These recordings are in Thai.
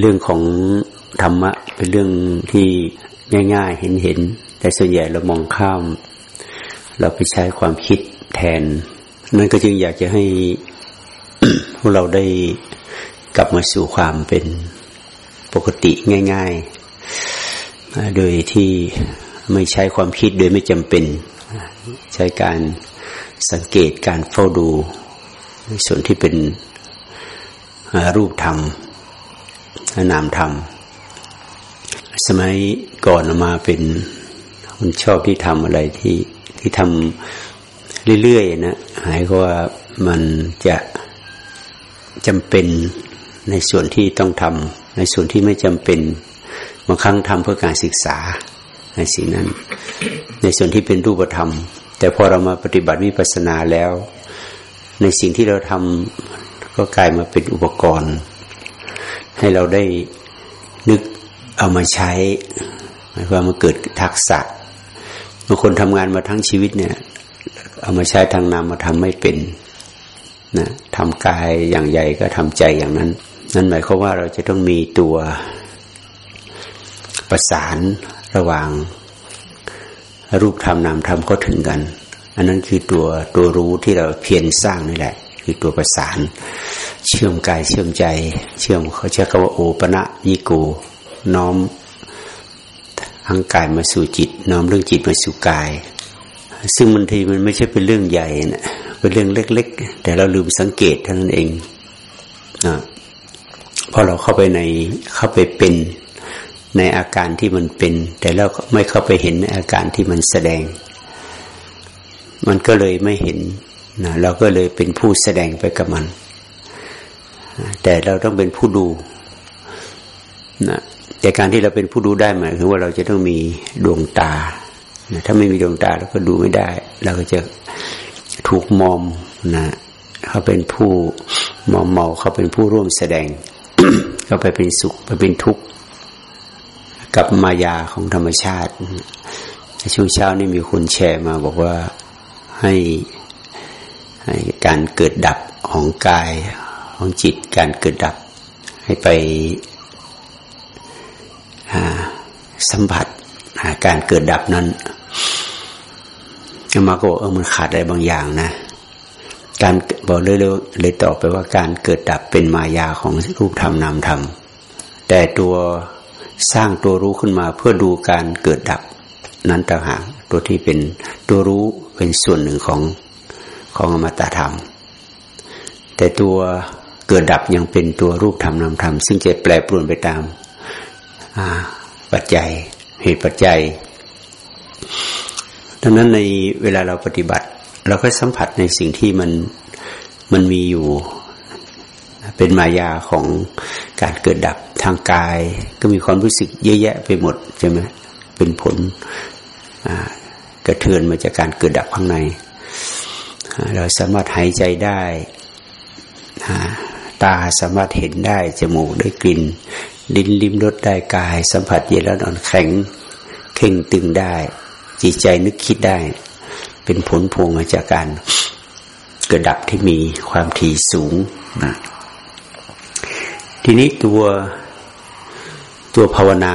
เรื่องของธรรมะ เป็นเรื่องที่ง่าย ๆ เห็นๆแต่ส่วนใหญ่เรามองข้าม เราไปใช้ความคิดแทน นั่นก็จึงอยากจะให้พวกเราได้กลับมาสู่ความเป็นปกติง่าย ๆ โดยที่ไม่ใช้ความคิดโดยไม่จำเป็น ใช้การสังเกตการเฝ้าดู ส่วนที่เป็น รูปธรรมนามธรรม สมัยก่อนมาเป็นคนชอบที่ทำอะไรที่ที่ทำเรื่อยๆนะหายก็ว่ามันจะจำเป็นในส่วนที่ต้องทำในส่วนที่ไม่จำเป็นบางครั้งทำเพื่อการศึกษาในสิ่งนั้น ในส่วนที่เป็นรูปธรรม แต่พอเรามาปฏิบัติวิปัสสนาแล้ว ในสิ่งที่เราทำ ก็กลายมาเป็นอุปกรณ์ ให้เราได้นึกเอามาใช้หมายความมาเกิดทักษะบางคนทำงานมาทั้งชีวิตเนี่ย เอามาใช้ทางนามมาทำไม่เป็นนะทำกายอย่างใหญ่ก็ทำใจอย่างนั้น นั่นหมายความว่าเราจะต้องมีตัวประสานระหว่าง รูปธรรมนามธรรมก็ถึงกัน อันนั้นคือตัวตัวรู้ที่เราเพียรสร้างนี่แหละ คือตัวประสาน เชื่อมกายเชื่อมใจ เชื่อมเขาใช้คำว่าโอปะยิโกน้อมทั้งกายมาสู่จิต น้อมเรื่องจิตมาสู่กาย ซึ่งบางทีมันไม่ใช่เป็นเรื่องใหญ่นะเป็นเรื่องเล็ก ๆ แต่เราลืมสังเกตเท่านั้นเองนะพอเราเข้าไปในเข้าไปเป็นในอาการที่มันเป็น แต่เราไม่เข้าไปเห็นในอาการที่มันแสดง มันก็เลยไม่เห็น นะเราก็เลยเป็นผู้แสดงไปกับมัน แต่เราต้องเป็นผู้ดูนะแต่การที่เราเป็นผู้ดูได้หมายถึงว่าเราจะต้องมีดวงตานะถ้าไม่มีดวงตาเราก็ดูไม่ได้ เราก็จะถูกมอมนะเขาเป็นผู้มอมเมาเขาเป็นผู้ร่วมแสดงเขาไปเป็นสุขไปเป็นทุกข์กับมายาของธรรมชาติช่วงเช้านี่มีคนแชร์มาบอกว่าให้ การเกิดดับของกายของจิตการเกิดดับ ให้ไปสัมผัสการเกิดดับนั้นมาก็เออมันขาดอะไรบางอย่างนะ การบอกเลยเลยเลยตอบไปว่าการเกิดดับเป็นมายาของรูปธรรมนามธรรม แต่ตัวสร้างตัวรู้ขึ้นมาเพื่อดูการเกิดดับนั้นต่างหากตัวที่เป็นตัวรู้เป็นส่วนหนึ่งของ ของอมตะธรรม แต่ตัวเกิดดับยังเป็นตัวรูปธรรมนามธรรม ซึ่งจะแปรปรวนไปตามปัจจัยเหตุปัจจัยดังนั้นในเวลาเราปฏิบัติ เราก็สัมผัสในสิ่งที่มันมันมีอยู่ เป็นมายาของการเกิดดับทางกาย ก็มีความรู้สึกเยอะแยะไปหมดใช่ไหมเป็นผลกระเทือนมาจากการเกิดดับข้างใน เราสามารถหายใจได้ตาสามารถเห็นได้ จมูกได้กลิ่นลิ้นลิ้มรสได้กาย สัมผัสเย็นแล้วนอนแข็งเข่งตึงได้ จิตใจนึกคิดได้ เป็นผลพวงมาจากการเกิดดับที่มีความถี่สูงนะทีนี้ตัวตัวภาวนา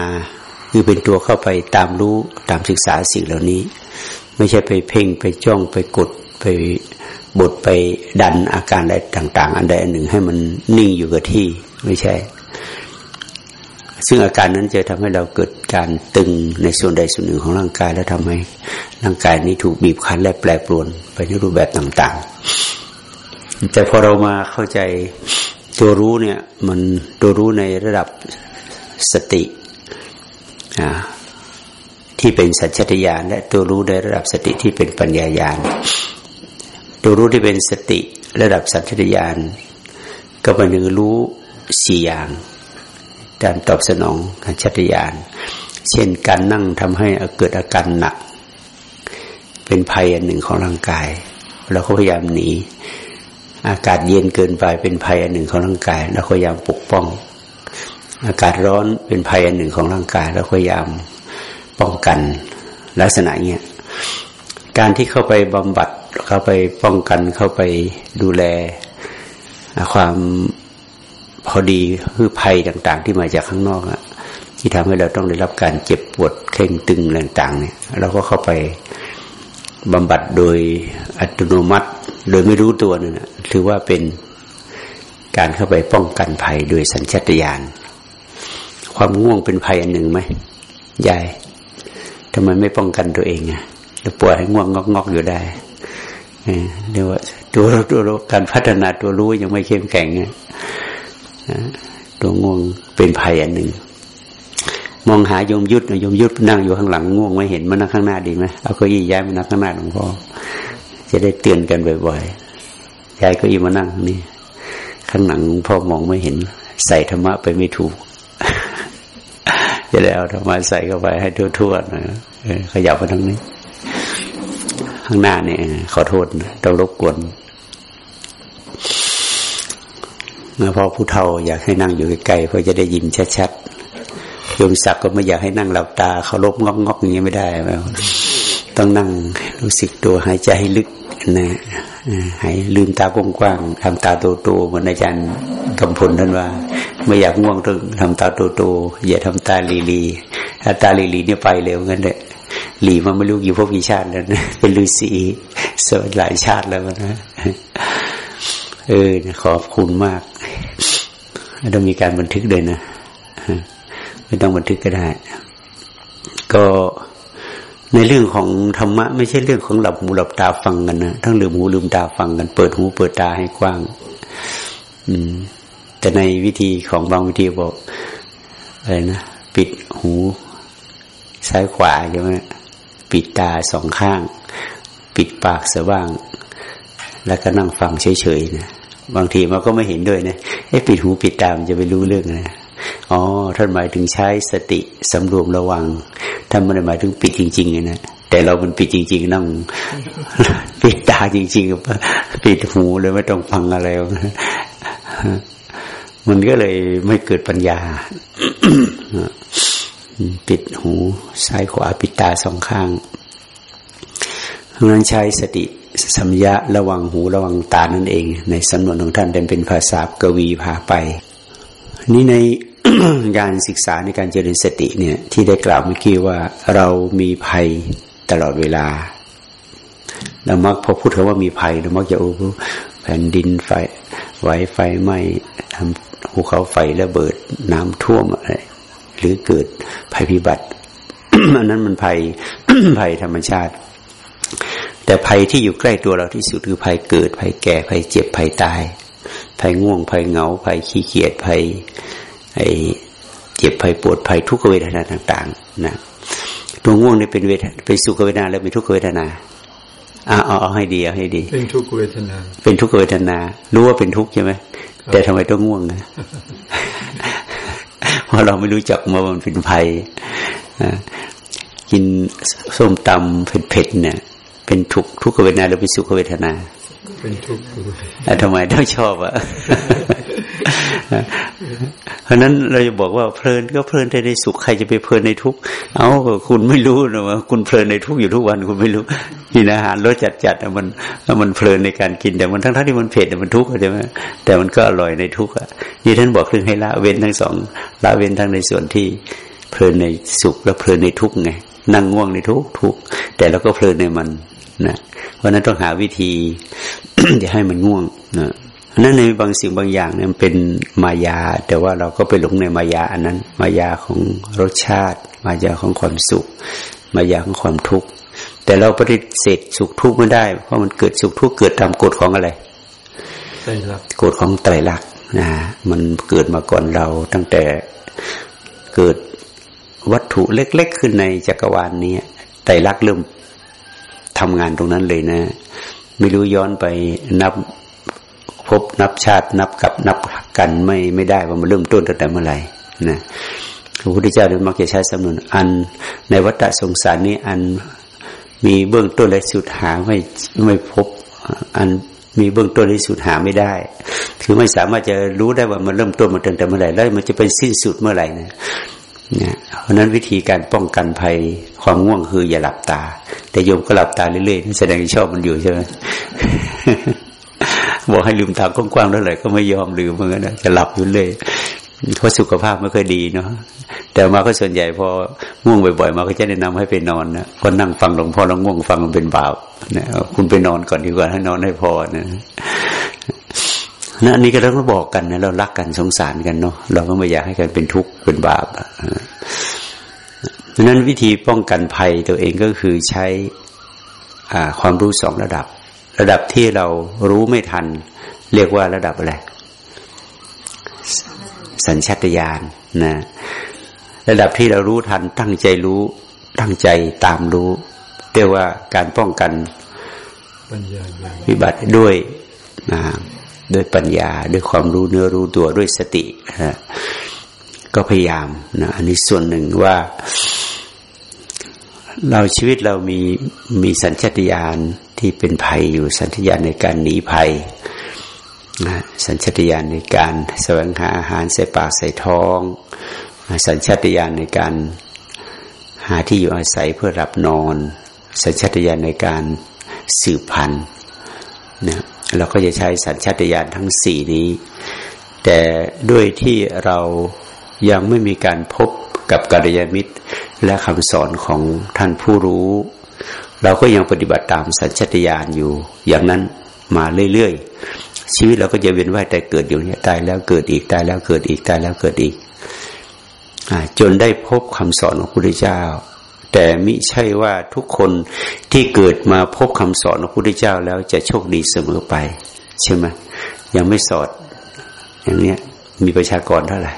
คือเป็นตัวเข้าไปตามรู้ตามศึกษาสิ่งเหล่านี้ ไม่ใช่ไปเพ่งไปจ้องไปกดไป บดไปดันอาการใดต่าง ๆ อันใดอันหนึ่งให้มันนิ่งอยู่กับที่ไม่ใช่ ซึ่งอาการนั้นจะทำให้เราเกิดการตึงในส่วนใดส่วนหนึ่งของร่างกาย แล้วทำให้ร่างกายนี้ถูกบีบคั้นและแปรปรวนไปในรูปแบบต่าง ๆ แต่พอเรามาเข้าใจตัวรู้เนี่ย มันตัวรู้ในระดับสติที่เป็นสัจจญาณและตัวรู้ในระดับสติที่เป็นปัญญาญาณ ตัวรู้ที่เป็นสติระดับสัจจญาณก็เป็นหนึ่งรู้สี่อย่างการตอบสนองชัตยานเช่นการนั่งทำให้เกิดอาการหนัก เป็นภัยอันหนึ่งของร่างกายเราก็พยายามหนี อากาศเย็นเกินไปเป็นภัยอันหนึ่งของร่างกายเราพยายามปกป้อง อากาศร้อนเป็นภัยอันหนึ่งของร่างกายเราพยายามป้องกันลักษณะเนี้ยการที่เข้าไปบำบัดเข้าไปป้องกันเข้าไปดูแล ความพอดีคือภัยต่างๆ ที่มาจากข้างนอกอะที่ทำให้เราต้องได้รับการเจ็บปวดเข่งตึงต่างๆ เนี่ยเราก็เข้าไปบำบัดโดยอัตโนมัติ โดยไม่รู้ตัวนั่นะถือว่าเป็นการเข้าไปป้องกันภัยโดยสัญชาตญาณความง่วงเป็นภัยอันหนึ่งไหมยายทำไมไม่ป้องกันตัวเองอะจะปล่อยให้ง่วงงอกๆอยู่ได้ เรียกว่าตัวตัวการพัฒนาตัวรู้ยังไม่เข้มแข็งเนตัวง่วงเป็นภัยอันหนึ่ง มองหายมยุทธยมยุทธนั่งอยู่ข้างหลังง่วงไม่เห็นมานั่งข้างหน้าดีไหมเอาเก้าอี้ย้ายมานั่งข้างหน้าหลวงพ่อจะได้เตือนกันบ่อยๆย้ายเก้าอี้มานั่งนี่ข้างหลังพ่อมองไม่เห็น ใส่ธรรมะไปไม่ถูกจะได้เอาธรรมะใส่เข้าไปให้ทั่วๆนะขยับมาทางนี้ ข้างหน้าเนี่ยขอโทษต้องรบกวนเมื่อพ่อผู้เฒ่าอยากให้นั่งอยู่ใกล้ๆเพื่อจะได้ยินชัดๆโยมศักดิ์ก็ไม่อยากให้นั่งหลับตาเขาลบงอกงอย่างนี้ไม่ได้ต้องนั่งรู้สึกตัวหายใจให้ลึกนะหายลืมตากว้างๆทำตาโตๆเหมือนอาจารย์กำพลท่านว่า ไม่อยากง่วงต้องทำตาโตๆอย่าทำตาลีลีถ้าตาลีลีเนี่ยไปเร็วงั้นเลย หลีมาไม่รู้อยู่พวกกี่ชาติแล้วนะเป็นฤาษีสวหลายชาติแล้วนะเออขอบคุณมากต้องมีการบันทึกเลยนะไม่ต้องบันทึกก็ได้ ก็ในเรื่องของธรรมะ ไม่ใช่เรื่องของหลับหูหลับตาฟังกันนะทั้งลืมหูลืมตาฟังกัน เปิดหูเปิดตาให้กว้าง อืม แต่ในวิธีของบางวิธีบอกอะไรนะปิดหู ซ้ายขวาใช่ไหม ปิดตาสองข้าง ปิดปากสว่าง แล้วก็นั่งฟังเฉยๆนะบางทีมันก็ไม่เห็นด้วยนะไอ้ปิดหูปิดตามจะไปรู้เรื่องนะอ๋อท่านหมายถึงใช้สติสำรวมระวังท่านไม่ได้หมายถึงปิดจริงๆนะแต่เรามันปิดจริง ๆ นั่ง ปิดตาจริงๆปิดหูเลยไม่ต้องฟังอะไร มันก็เลยไม่เกิดปัญญา ปิดหูซ้ายขวาปิดตาสองข้างเพรานั้นใช้สติสัมยะระวังหูระวังตานั่นเอง ในสำนวนของท่านเป็นภาษากวีพาไป นี่ในการศึกษาในการเจริญสติเนี่ยที่ได้กล่าวเมื่อกี้ว่าเรามีภัยตลอดเวลาเรามักพอพูดถึงว่ามีภัยเรามักจะโอ้แผ่นดินไฟไหวไฟไหม้ทำภูเขาไฟระเบิดน้ำท่วมอะไร หรือเกิดภัยพิบัติอันนั้นมันภัยภัยธรรมชาติ แต่ภัยที่อยู่ใกล้ตัวเราที่สุดคือภัยเกิด ภัยแก่ ภัยเจ็บ ภัยตาย ภัยง่วง ภัยเหงา ภัยขี้เกียจ ภัยไอ้เจ็บ ภัยปวด ภัยทุกขเวทนาต่าง ๆ นะ ตัวง่วงนี่เป็นเวทเป็นสุขเวทนาแล้วเป็นทุกขเวทนาเอาเอาให้ดีเอาให้ดี เป็นทุกขเวทนา เป็นทุกขเวทนา รู้ว่าเป็นทุกข์ใช่ไหมแต่ทำไมต้องง่วงนะ เพราะเราไม่รู้จักว่ามันเป็นภัยกินส้มตำเผ็ดๆเนี่ย เป็นทุกทุกขเวทนาหรือเป็นสุขเวทนา เป็นทุกข์ทำไมต้องชอบอะ เพราะนั้นเราจะบอกว่าเพลินก็เพลินในสุขใครจะไปเพลินในทุกข์เอาคุณไม่รู้นะว่าคุณเพลินในทุกข์อยู่ทุกวันคุณไม่รู้กินอาหารรสจัดจัดมันมันเพลินในการกินแต่มันทั้งทั้งที่มันเผ็ดแต่มันทุกข์ใช่ไหมแต่มันก็อร่อยในทุกข์อะนี่ท่านบอกเรื่องให้ละเว้นทั้งสองละเว้นทั้งในส่วนที่เพลินในสุขและเพลินในทุกข์ไงนั่งง่วงในทุกทุกแต่เราก็เพลินในมันนะเพราะนั้นต้องหาวิธีจะให้มันง่วงนะ นั่นในบางสิ่งบางอย่างเนี่ยมันเป็นมายา แต่ว่าเราก็ไปหลงในมายาอันนั้น มายาของรสชาติ มายาของความสุข มายาของความทุกข์แต่เราปฏิเสธสุขทุกข์ไม่ได้ เพราะมันเกิดสุขทุกข์เกิดตามกฎของอะไรกฎของไตรลักษณ์นะมันเกิดมาก่อนเราตั้งแต่เกิดวัตถุเล็ก ๆ ขึ้นในจักรวาลนี้ไตรลักษณ์เริ่มทำงานตรงนั้นเลยนะ ไม่รู้ย้อนไปนับ พบนับชาตินับกับนับกันไม่ไม่ได้ว่ามันเริ่มต้นตั้งแต่เมื่อไหร่นะพระพุทธเจ้าเดินมักจะใช้สำนวนอัน ในวัฏสงสารนี้อันมีเบื้องต้นและสุดหาไม่ไม่พบ อันมีเบื้องต้นและสุดหาไม่ได้ คือไม่สามารถจะรู้ได้ว่ามันเริ่มต้นมาตั้งแต่เมื่อไหร่แล้วมันจะเป็นสิ้นสุดเมื่อไหร่นะนะเพราะนั้นวิธีการป้องกันภัยความง่วงคืออย่าหลับตา แต่โยมก็หลับตาเรื่อยๆแสดงชอบมันอยู่ใช่ไหม บอกให้ลืมตากว้างๆแล้วไหร่ก็ไม่ยอมลืมเหมือนกันจะหลับอยู่เลยเพราะสุขภาพไม่ค่อยดีเนาะแต่มาก็ส่วนใหญ่พอง่วงบ่อยๆ มาก็จะแนะนำให้ไปนอนนะพอนั่งฟังหลวงพ่อแล้วง่วงฟังมันเป็นบาปนะคุณไปนอนก่อนดีกว่าให้นอนให้พอนะนะอันนี้ก็เราก็บอกกันนะเรารักกันสงสารกันเนาะเราก็ไม่อยากให้กันเป็นทุกข์เป็นบาปดังนั้นวิธีป้องกันภัยตัวเองก็คือใช้ความรู้สองระดับ ระดับที่เรารู้ไม่ทัน เรียกว่าระดับอะไร สัญชาตญาณนะ ระดับที่เรารู้ทัน ตั้งใจรู้ ตั้งใจตามรู้เรียกว่าการป้องกันวิบัติด้วยนะด้วยปัญญา ด้วยความรู้เนื้อรู้ตัวด้วยสตินะก็พยายามนะอันนี้ส่วนหนึ่งว่า เราชีวิตเรามีมีสัญชาตญาณ ที่เป็นภัยอยู่สัญชาตญาณในการหนีภัยนะสัญชาตญาณในการแสวงหาอาหารใส่ปากใส่ท้อง สัญชาตญาณในการหาที่อยู่อาศัยเพื่อรับนอน สัญชาตญาณในการสืบพันธุ์นะเราก็จะใช้สัญชาตญาณทั้งสี่นี้ แต่ด้วยที่เรายังไม่มีการพบกับกัลยาณมิตรและคำสอนของท่านผู้รู้ เราก็ยังปฏิบัติตามสัญชาตญาณอยู่ อย่างนั้นมาเรื่อยๆชีวิตเราก็จะเวียนว่ายแต่เกิดอยู่เนี่ยตายแล้วเกิดอีกตายแล้วเกิดอีกตายแล้วเกิดอีกอจนได้พบคำสอนของพระพุทธเจ้า แต่มิใช่ว่าทุกคนที่เกิดมาพบคำสอนของพระพุทธเจ้าแล้วจะโชคดีเสมอไป ใช่ไหมยังไม่สอด อย่างเนี้ยมีประชากรเท่าไหร่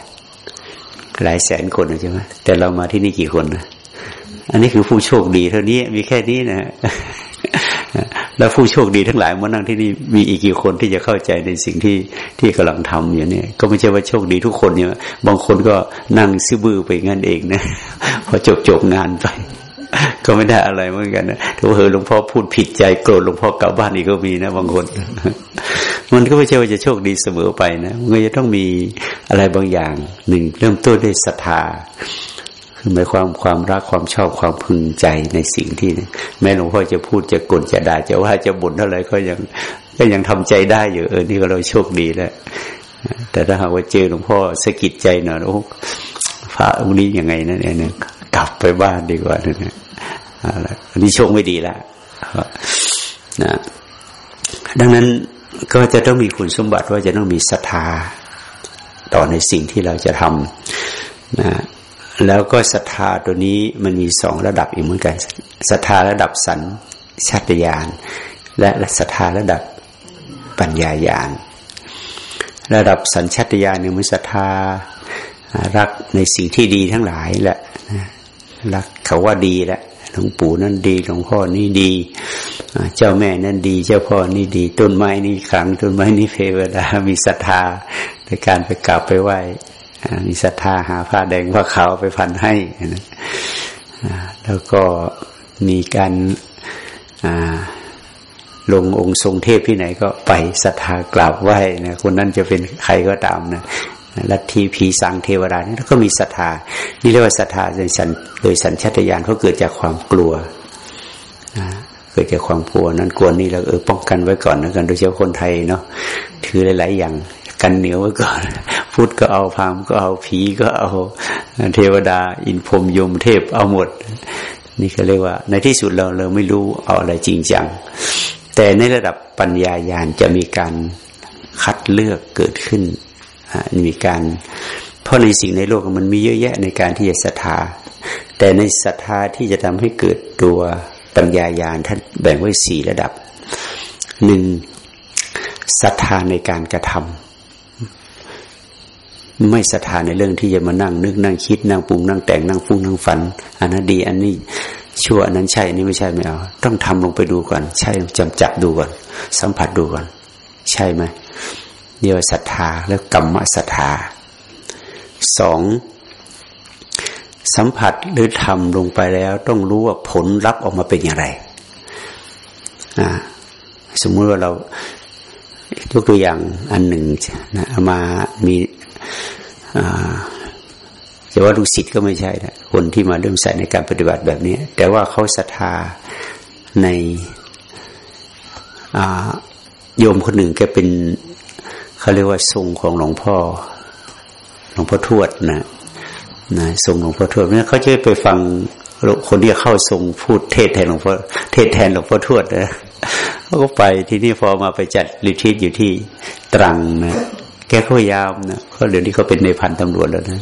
หลายแสนคนใช่ไหมแต่เรามาที่นี่กี่คนนะ อันนี้คือผู้โชคดีเท่านี้มีแค่นี้นะแล้วผู้โชคดีทั้งหลายมานั่งที่นี่มีอีกกี่คนที่จะเข้าใจในสิ่งที่ที่กำลังทำอย่างนี้ก็ไม่ใช่ว่าโชคดีทุกคนเนี่ยบางคนก็นั่งซิบื้อไปงั้นเองนะพอจบจบงานไป ก็ไม่ได้อะไรเหมือนกันนะถ้าเฮอหลวงพ่อพูดผิดใจโกรธหลวงพ่อกลับบ้านอีกก็มีนะบางคน มันก็ไม่ใช่ว่าจะโชคดีเสมอไปนะมันจะต้องมีอะไรบางอย่างหนึ่งเริ่มต้นด้วยศรัทธา คือหมายความความรักความชอบความพึงใจในสิ่งที่ แม่หลวงพ่อจะพูดจะกลจะด่าจะว่าจะบ่นเท่าไรก็ยังก็ยังทำใจได้อยู่เออนี่ก็เราโชคดีแล้วแต่ถ้าหากว่าเจอหลวงพ่อสะกิดใจหน่อยโอ้พระองค์นี้ยังไงนะเนี่ยกลับไปบ้านดีกว่าเนี่ยอันนี้โชคไม่ดีล้วนะดังนั้นก็จะต้องมีคุณสมบัติว่าจะต้องมีศรัทธาต่อในสิ่งที่เราจะทำนะ แล้วก็ศรัทธาตัวนี้มันมีสองระดับอีกเหมือนกันศรัทธาระดับสัญชาตญาณและศรัทธาระดับปัญญาญาณระดับสัญชาตญาณเนี่ยมันศรัทธารักในสิ่งที่ดีทั้งหลายแหละรักเขาว่าดีแหละหลวงปู่นั่นดีหลวงพ่อนี่ดี เจ้าแม่นั่นดี เจ้าพ่อนี่ดี ต้นไม้นี่ขังต้นไม้นี่เทวดามีศรัทธาในการไปกราบไปไหว้ มีศรัทธาหาผ้าแดงผ้าขาวไปพันให้นะแล้วก็มีการลงองค์ทรงเทพที่ไหนก็ไปศรัทธากราบไหว้นะคนนั้นจะเป็นใครก็ตามนะลัทธิผีสังเทวดานี่ก็มีศรัทธา นี่เรียกว่าศรัทธาโดยสันโดยสัญชาตญาณเขาเกิดจากความกลัว กิดจากความกลัวนั้นกลัวนี่เราเออป้องกันไว้ก่อนนะกันโดยเฉพาะคนไทยเนาะถือหลาย ๆ อย่างกันเหนียวไว้ก่อนพุทธก็เอาพามก็เอาผีก็เอาเทวดา อินพรมยมเทพเอาหมด นี่ก็เรียกว่า ในที่สุดเราเราไม่รู้เอาอะไรจริงจังแต่ในระดับปัญญาญาณจะมีการคัดเลือกเกิดขึ้นมีการ เพราะในสิ่งในโลกมันมีเยอะแยะในการที่จะศรัทธาแต่ในศรัทธาที่จะทำให้เกิดตัว ปัญญาญาณท่านแบ่งไว้สี่ระดับหนึ่งศรัทธาในการกระทำไม่ศรัทธาในเรื่องที่จะมานั่ง นึกนั่งคิดนั่งปรุงนั่งแต่งนั่งฟุ้งนั่งฝันอันนั้นดี อันนี้ชั่วอันนั้นใช่อันนี้ไม่ใช่ไม่เอาต้องทำลงไปดูก่อน ใช่จำจับดูก่อน สัมผัสดูก่อน ใช่ไหมเรียว่าศรัทธาแล้วกรรมศรัทธาสอง สัมผัสหรือทำลงไปแล้ว ต้องรู้ว่าผลลัพธ์ออกมาเป็นอย่างไรสมมติว่าเรายกตัวอย่างอันหนึ่งนะมามีจะว่าลูกศิษย์ก็ไม่ใช่นะคนที่มาเริ่มใส่ในการปฏิบัติแบบนี้ แต่ว่าเขาศรัทธาในโยมคนหนึ่งแกเป็นเขาเรียกว่าทรงของหลวงพ่อหลวงพ่อทวดนะ นะทรงหลวงพ่อทวดเนี่ยเขาจะไปฟังคนที่เข้าทรงพูดเทศแทนหลวงพ่อเทศแทนหลวงพ่อทวดนะเขาก็ไปที่นี่พอมาไปจัดรีทรีตอยู่ที่ตรังนะแกพยายามนะเขาเดี๋ยวนี้เขาเป็นในพันตำรวจแล้วนะ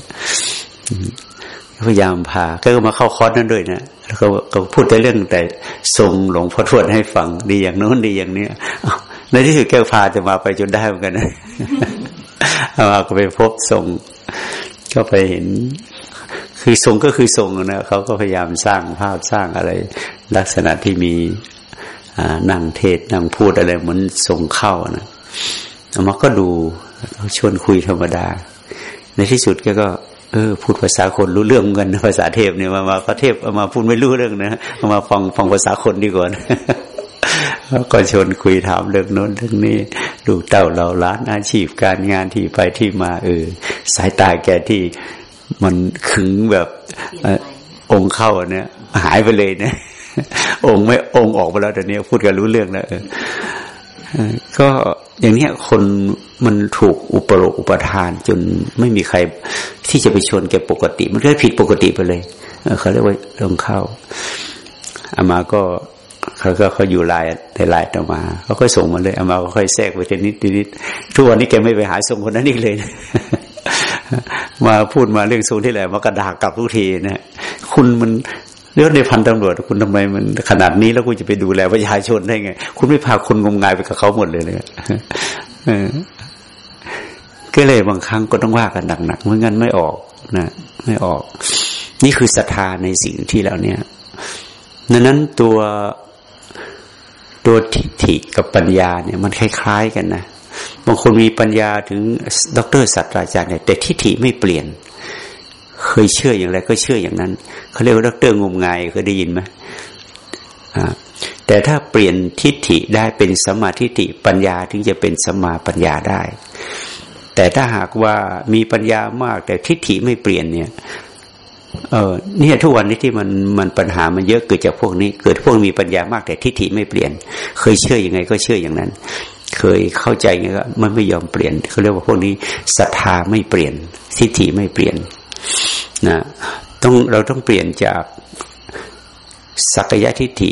พยายามพาแกก็มาเข้าคอร์สนั้นด้วยนะแล้วก็ก็พูดแต่เรื่องแต่ทรงหลวงพ่อทวดให้ฟังดีอย่างโน้นดีอย่างนี้ในที่สุดแกพาจะมาไปจนได้เหมือนกันนะมาก็ไปพบทรงก็ไปเห็น คือทรงก็คือทรงนะเขาก็พยายามสร้างภาพสร้างอะไร ลักษณะที่มีนั่งเทศนั่งพูดอะไรเหมือนทรงเข้านะมาก็ดูชวนคุยธรรมดา ในที่สุดแกก็เออพูดภาษาคนรู้เรื่องกันภาษาเทพเนี่ยมามาพระเทพเอามาพูดไม่รู้เรื่องนะเอามาฟังฟังภาษาคนดีกว่านะก็ชวนคุยถามเรื่องโน้นเรื่องนี้ดูเต่าเราล้านอาชีพการงานที่ไปที่มาเออสายตาแกที่ มันขึงแบบองค์เข้าเนี่ยหายไปเลยเนี่ยองค์ไม่องค์ออกไปแล้วแต่เนี้ยพูดกันรู้เรื่องแล้วก็อย่างเนี้ยคนมันถูกอุปโลกอุปทาน จนไม่มีใครที่จะไปชนแกปกติ มันก็ผิดปกติไปเลยเขาเรียกว่าลงเข้าอามาก็เขาก็เขาอยู่ลายในลายต่อมาเขาก็ส่งมาเลยอามาก็ค่อยแทรกไปทีนิดนิดทุกวันนี้แกไม่ไปหาส่งคนนั้นอีกเลย มาพูดมาเรื่องส่งที่ไหนมากระดากกลับทุกทีนะคุณมันเรื่องในพันตำรวจคุณทำไมมันขนาดนี้แล้วคุณจะไปดูแลประชาชนได้ไง คุณไม่พาคนงมงายไปกับเขาหมดเลยเลยก็เลยบางครั้งก็ต้องว่ากันหนักๆเมื่องั้นไม่ออกนะไม่ออก นี่คือศรัทธาในสิ่งที่เราเนี่ยดังนั้นตัวตัวทิฏฐิกับปัญญาเนี่ยมันคล้ายๆกันนะ บางคนมีปัญญาถึงด็อกเตอร์ศาสตราจารย์เนี่ยแต่ทิฏฐิไม่เปลี่ยน เคยเชื่ออย่างไรก็เชื่ออย่างนั้นเขาเรียกว่าด็อกเตอร์งมงายเคยได้ยินไหมแต่ถ้าเปลี่ยนทิฏฐิได้เป็นสัมมาทิฏฐิปัญญาถึงจะเป็นสัมมาปัญญาได้ แต่ถ้าหากว่ามีปัญญามาก แต่ทิฏฐิไม่เปลี่ยนเนี่ยเออเนี่ยทุกวันนี้ที่มันมันปัญหามันเยอะเกิดจากพวกนี้ เกิดพวกมีปัญญามากแต่ทิฏฐิไม่เปลี่ยน เคยเชื่ออยังไงก็เชื่ออย่างนั้น เคยเข้าใจไงก็มันไม่ยอมเปลี่ยนเขาเรียกว่าพวกนี้ศรัทธาไม่เปลี่ยนทิฏฐิไม่เปลี่ยนนะต้องเราต้องเปลี่ยนจากสักยะทิฏฐิ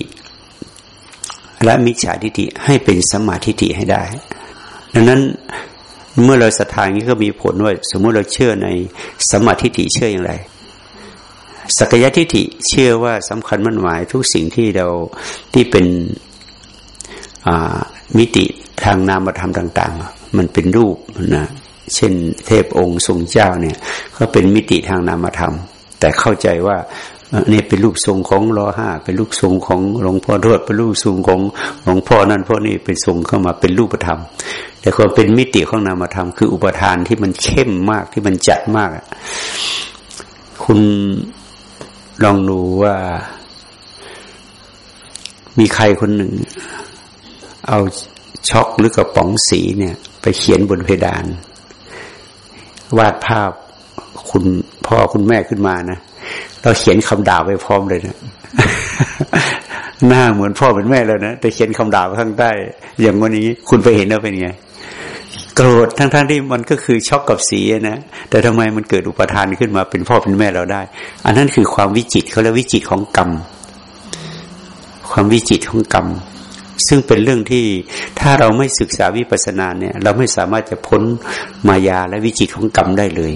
และมิจฉาทิฏฐิให้เป็นสมาทิฏฐิให้ได้ ดังนั้นเมื่อเราศรัทธาอย่างนี้ก็มีผลว่าสมมุติเราเชื่อในสมาทิฏฐิเชื่ออย่างไรสักยะทิฏฐิเชื่อว่าสำคัญมั่นหมายทุกสิ่งที่เราที่เป็นมิติ ทางนามธรรมต่าง ๆ มันเป็นรูปนะเช่น เทพองค์ทรงเจ้าเนี่ยก็เป็นมิติทางนามธรรม แต่เข้าใจว่านี่เป็นรูปทรงของรอห้าเป็นรูปทรงของหลวงพ่อทวดเป็นรูปทรงของหลวงพ่อนั่นพ่อนี่เป็นทรงเข้ามาเป็นรูปธรรม แต่ความเป็นมิติของนามธรรม คืออุปทานที่มันเข้มมากที่มันจัดมากคุณลองดูว่า มีใครคนหนึ่ง เอา ช็อกหรือกระป๋องสีเนี่ย ไปเขียนบนเพดาน วาดภาพคุณพ่อคุณแม่ขึ้นมานะเราเขียนคำด่าไปพร้อมเลยนะหน้าเหมือนพ่อเป็นแม่แล้วนะแต่เขียนคำด่าไปข้างใต้ อย่างวันนี้คุณไปเห็นแล้วเป็นไงโกรธทั้งๆทที่มันก็คือช็อกกับสีนะแต่ทำไมมันเกิดอุปทานขึ้นมาเป็นพ่อเป็นแม่เราได้ อันนั้นคือความวิจิตเขาเรียกวิจิตของกรรม ความวิจิตของกรรม ซึ่งเป็นเรื่องที่ถ้าเราไม่ศึกษาวิปัสสนาเนี่ย เราไม่สามารถจะพ้นมายาและวิจิตของกรรมได้เลย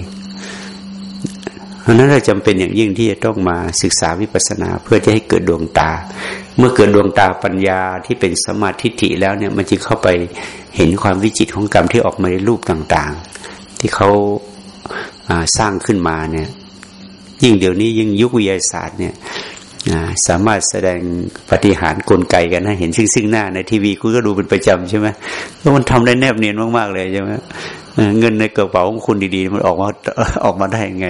เพราะนั้นเราจำเป็นอย่างยิ่งที่จะต้องมาศึกษาวิปัสสนาเพื่อจะให้เกิดดวงตา เมื่อเกิดดวงตาปัญญาที่เป็นสมาธิฐิแล้วเนี่ย มันจึงเข้าไปเห็นความวิจิตของกรรมที่ออกมาในรูปต่างๆ ที่เขาสร้างขึ้นมาเนี่ย ยิ่งเดี๋ยวนี้ยิ่งยุควิทยาศาสตร์เนี่ย สามารถแสดงปฏิหารกลไกกันให้เห็นซึ่งซึ่งหน้าในทีวีคุณก็ดูเป็นประจำใช่ไหมแล้วมันทำได้แนบเนียนมากๆเลยใช่ไหมเงินในกระเป๋าของคุณดีๆ มันออกมาออกมาได้ยังไง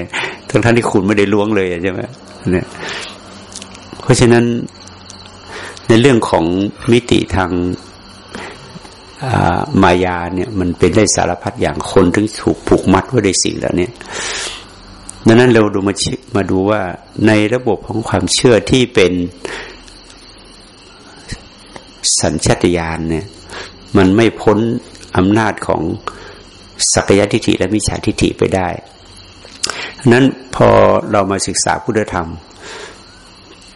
ทั้งท่านที่คุณไม่ได้ล้วงเลยใช่ไหมเนี่ย เพราะฉะนั้นในเรื่องของมิติทางมายาเนี่ย มันเป็นได้สารพัดอย่างคนถึงถูกผูกมัดไว้ในสิ่งเหล่านี้ ดังนั้นเราดูมามาดูว่าในระบบของความเชื่อที่เป็นสัญชตาตญาณเนี่ย มันไม่พ้นอำนาจของสักยะทิฏฐิและมิจฉาทิฏฐิไปได้นั้นพอเรามาศึกษาพุทธธรรม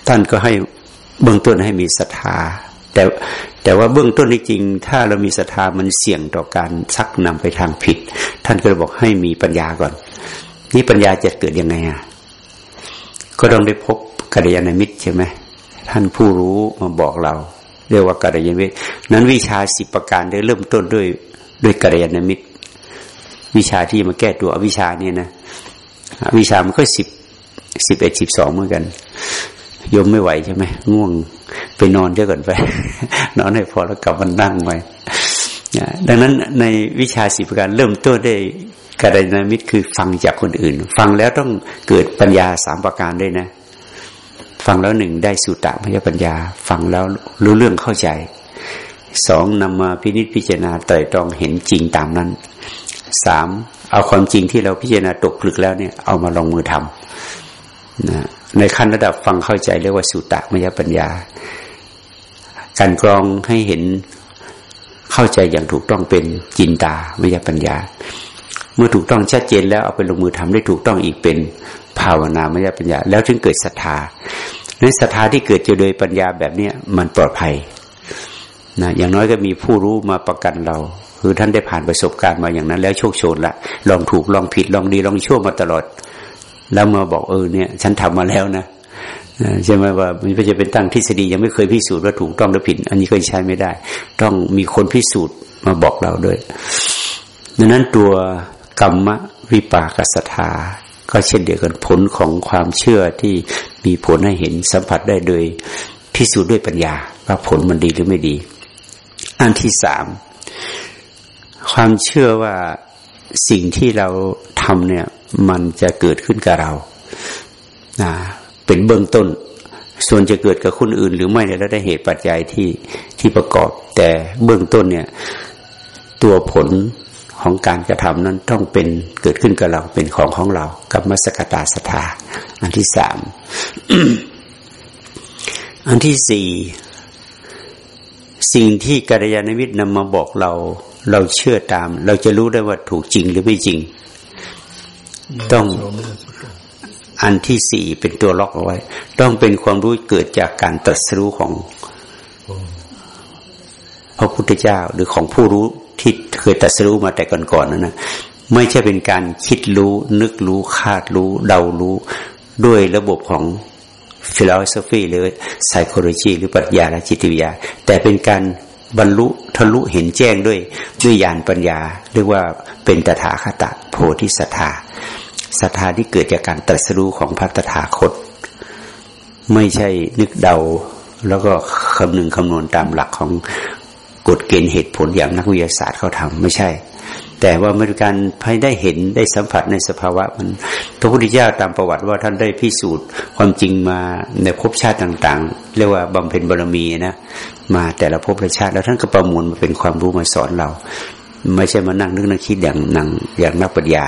ท่านก็ให้เบื้องต้นให้มีศรัทธา แต่แต่ว่าเบื้องต้นจริง ถ้าเรามีศรัทธามันเสี่ยงต่อการชักนำไปทางผิด ท่านก็บอกให้มีปัญญาก่อน นี่ปัญญาจะเกิดยังไงอะก็ต้องได้พบกัลยาณมิตรใช่ไหมท่านผู้รู้มาบอกเรา เรียกว่ากัลยาณมิตร นั้นวิชาสิบประการได้เริ่มต้นด้วยด้วยกัลยาณมิตร วิชาที่มาแก้ตัวอวิชาเนี่ยนะวิชามันก็สิบสิบเอ็ดสิบสองเหมือนกันยมไม่ไหวใช่ไหมง่วงไปนอนเยอะก่อนไป นอนให้พอแล้วกลับมันนั่งไปดังนั้นในวิชาสิบประการเริ่มต้นได้ กระดามิตรคือฟังจากคนอื่น ฟังแล้วต้องเกิดปัญญาสามประการด้วยนะ ฟังแล้วหนึ่งได้สุตตะมยปัญญา ฟังแล้วรู้เรื่องเข้าใจสองนำมาพินิจพิจารณาไตรตรองเห็นจริงตามนั้นสามเอาความจริงที่เราพิจารณาตกผลึกแล้วเนี่ยเอามาลงมือทำนะในขั้นระดับฟังเข้าใจเรียกว่าสุตตะมยปัญญา การกรองให้เห็นเข้าใจอย่างถูกต้องเป็นจินตามยปัญญา เมื่อถูกต้องชัดเจนแล้วเอาไปลงมือทำได้ถูกต้องอีกเป็นภาวนามยปัญญา แล้วถึงเกิดศรัทธาในศรัทธาที่เกิดจะโดยปัญญาแบบเนี้ยมันปลอดภัยนะอย่างน้อยก็มีผู้รู้มาประกันเรา คือท่านได้ผ่านประสบการณ์มาอย่างนั้น แล้วโชคโชนละลองถูกลองผิดลองดีลองชั่วมาตลอด แล้วมาบอกเออเนี่ย ฉันทำมาแล้วนะใช่ไหมว่ามันจะเป็นตั้งทฤษฎียังไม่เคยพิสูจน์ว่าถูกต้องหรือผิด อันนี้ก็ใช้ไม่ได้ ต้องมีคนพิสูจน์มาบอกเราด้วย ดังนั้นตัว กรรมวิปากสัทธาก็เช่นเดียวกันผลของความเชื่อที่มีผลให้เห็นสัมผัสได้โดยพิสูจน์ด้วยปัญญา ว่าผลมันดีหรือไม่ดี อันที่สามความเชื่อว่าสิ่งที่เราทำเนี่ย มันจะเกิดขึ้นกับเราเป็นเบื้องต้น ส่วนจะเกิดกับคนอื่น หรือไม่เนี่ยเราได้เหตุปัจจัยที่ที่ประกอบ แต่เบื้องต้นเนี่ย ตัวผล ของการกระทำนั้นต้องเป็นเกิดขึ้นกับเราเป็นของของเรา กับมัสกตาสถาอันที่สามอันที่สี่สิ่งที่กัลยาณมิตรนำมาบอกเรา เราเชื่อตาม เราจะรู้ได้ว่าถูกจริงหรือไม่จริง ต้องอันที่สี่เป็นตัวล็อกเอาไว้ ต้องเป็นความรู้เกิดจากการตรัสรู้ของพระพุทธเจ้าหรือของผู้รู้ ที่เคยตรัสรู้มาแต่ก่อนๆนั่นนะไม่ใช่เป็นการคิดรู้ นึกรู้คาดรู้ เดารู้ ด้วยระบบของ philosophy หรือ psychology หรือปรัชญาและจิตวิทยา แต่เป็นการบรรลุทะลุเห็นแจ้งด้วยด้วยญาณปัญญา เรียกว่าเป็นตถาคตโพธิสัทธาศรัทธาที่เกิดจากการตรัสรู้ของพระตถาคต ไม่ใช่นึกเดา แล้วก็คำนึงคำนวณตามหลักของ กฎเกณฑ์เหตุผลอย่างนักวิทยาศาสตร์เขาทำไม่ใช่ แต่ว่าเมันการให้ได้เห็นได้สัมผัสในสภาวะมันพระพุทธเจ้าตามประวัติว่าท่านได้พิสูจน์ความจริงมาในภพชาติต่าง ๆ เรียกว่าบำเพ็ญบารมีนะมาแต่ละภพละชาติแล้วท่านก็ประมวลมาเป็นความรู้มาสอนเรา ไม่ใช่มานั่งนึกนั่งคิดอย่างนั่งอย่างนักปัญญา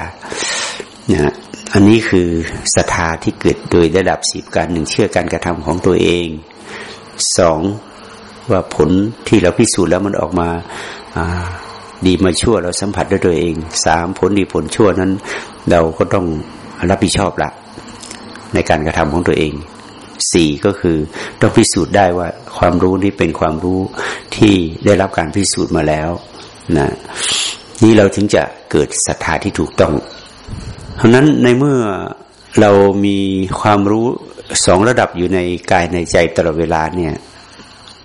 นะอันนี้คือศรัทธาที่เกิดโดยระดับสิบการหนึ่งเชื่อการกระทำของตัวเองสอง ว่าผลที่เราพิสูจน์แล้วมันออกมาาดีมาชั่วเราสัมผัสด้วยตัวเองสามผลดีผลชั่วนั้น เราก็ต้องรับผิดชอบละในการกระทำของตัวเองสี่ก็คือต้องพิสูจน์ได้ว่าความรู้นี้เป็นความรู้ที่ได้รับการพิสูจน์มาแล้วนะนี่เราถึงจะเกิดศรัทธาที่ถูกต้อง เพราะนั้นในเมื่อเรามีความรู้สองระดับอยู่ในกายในใจตลอดเวลาเนี่ย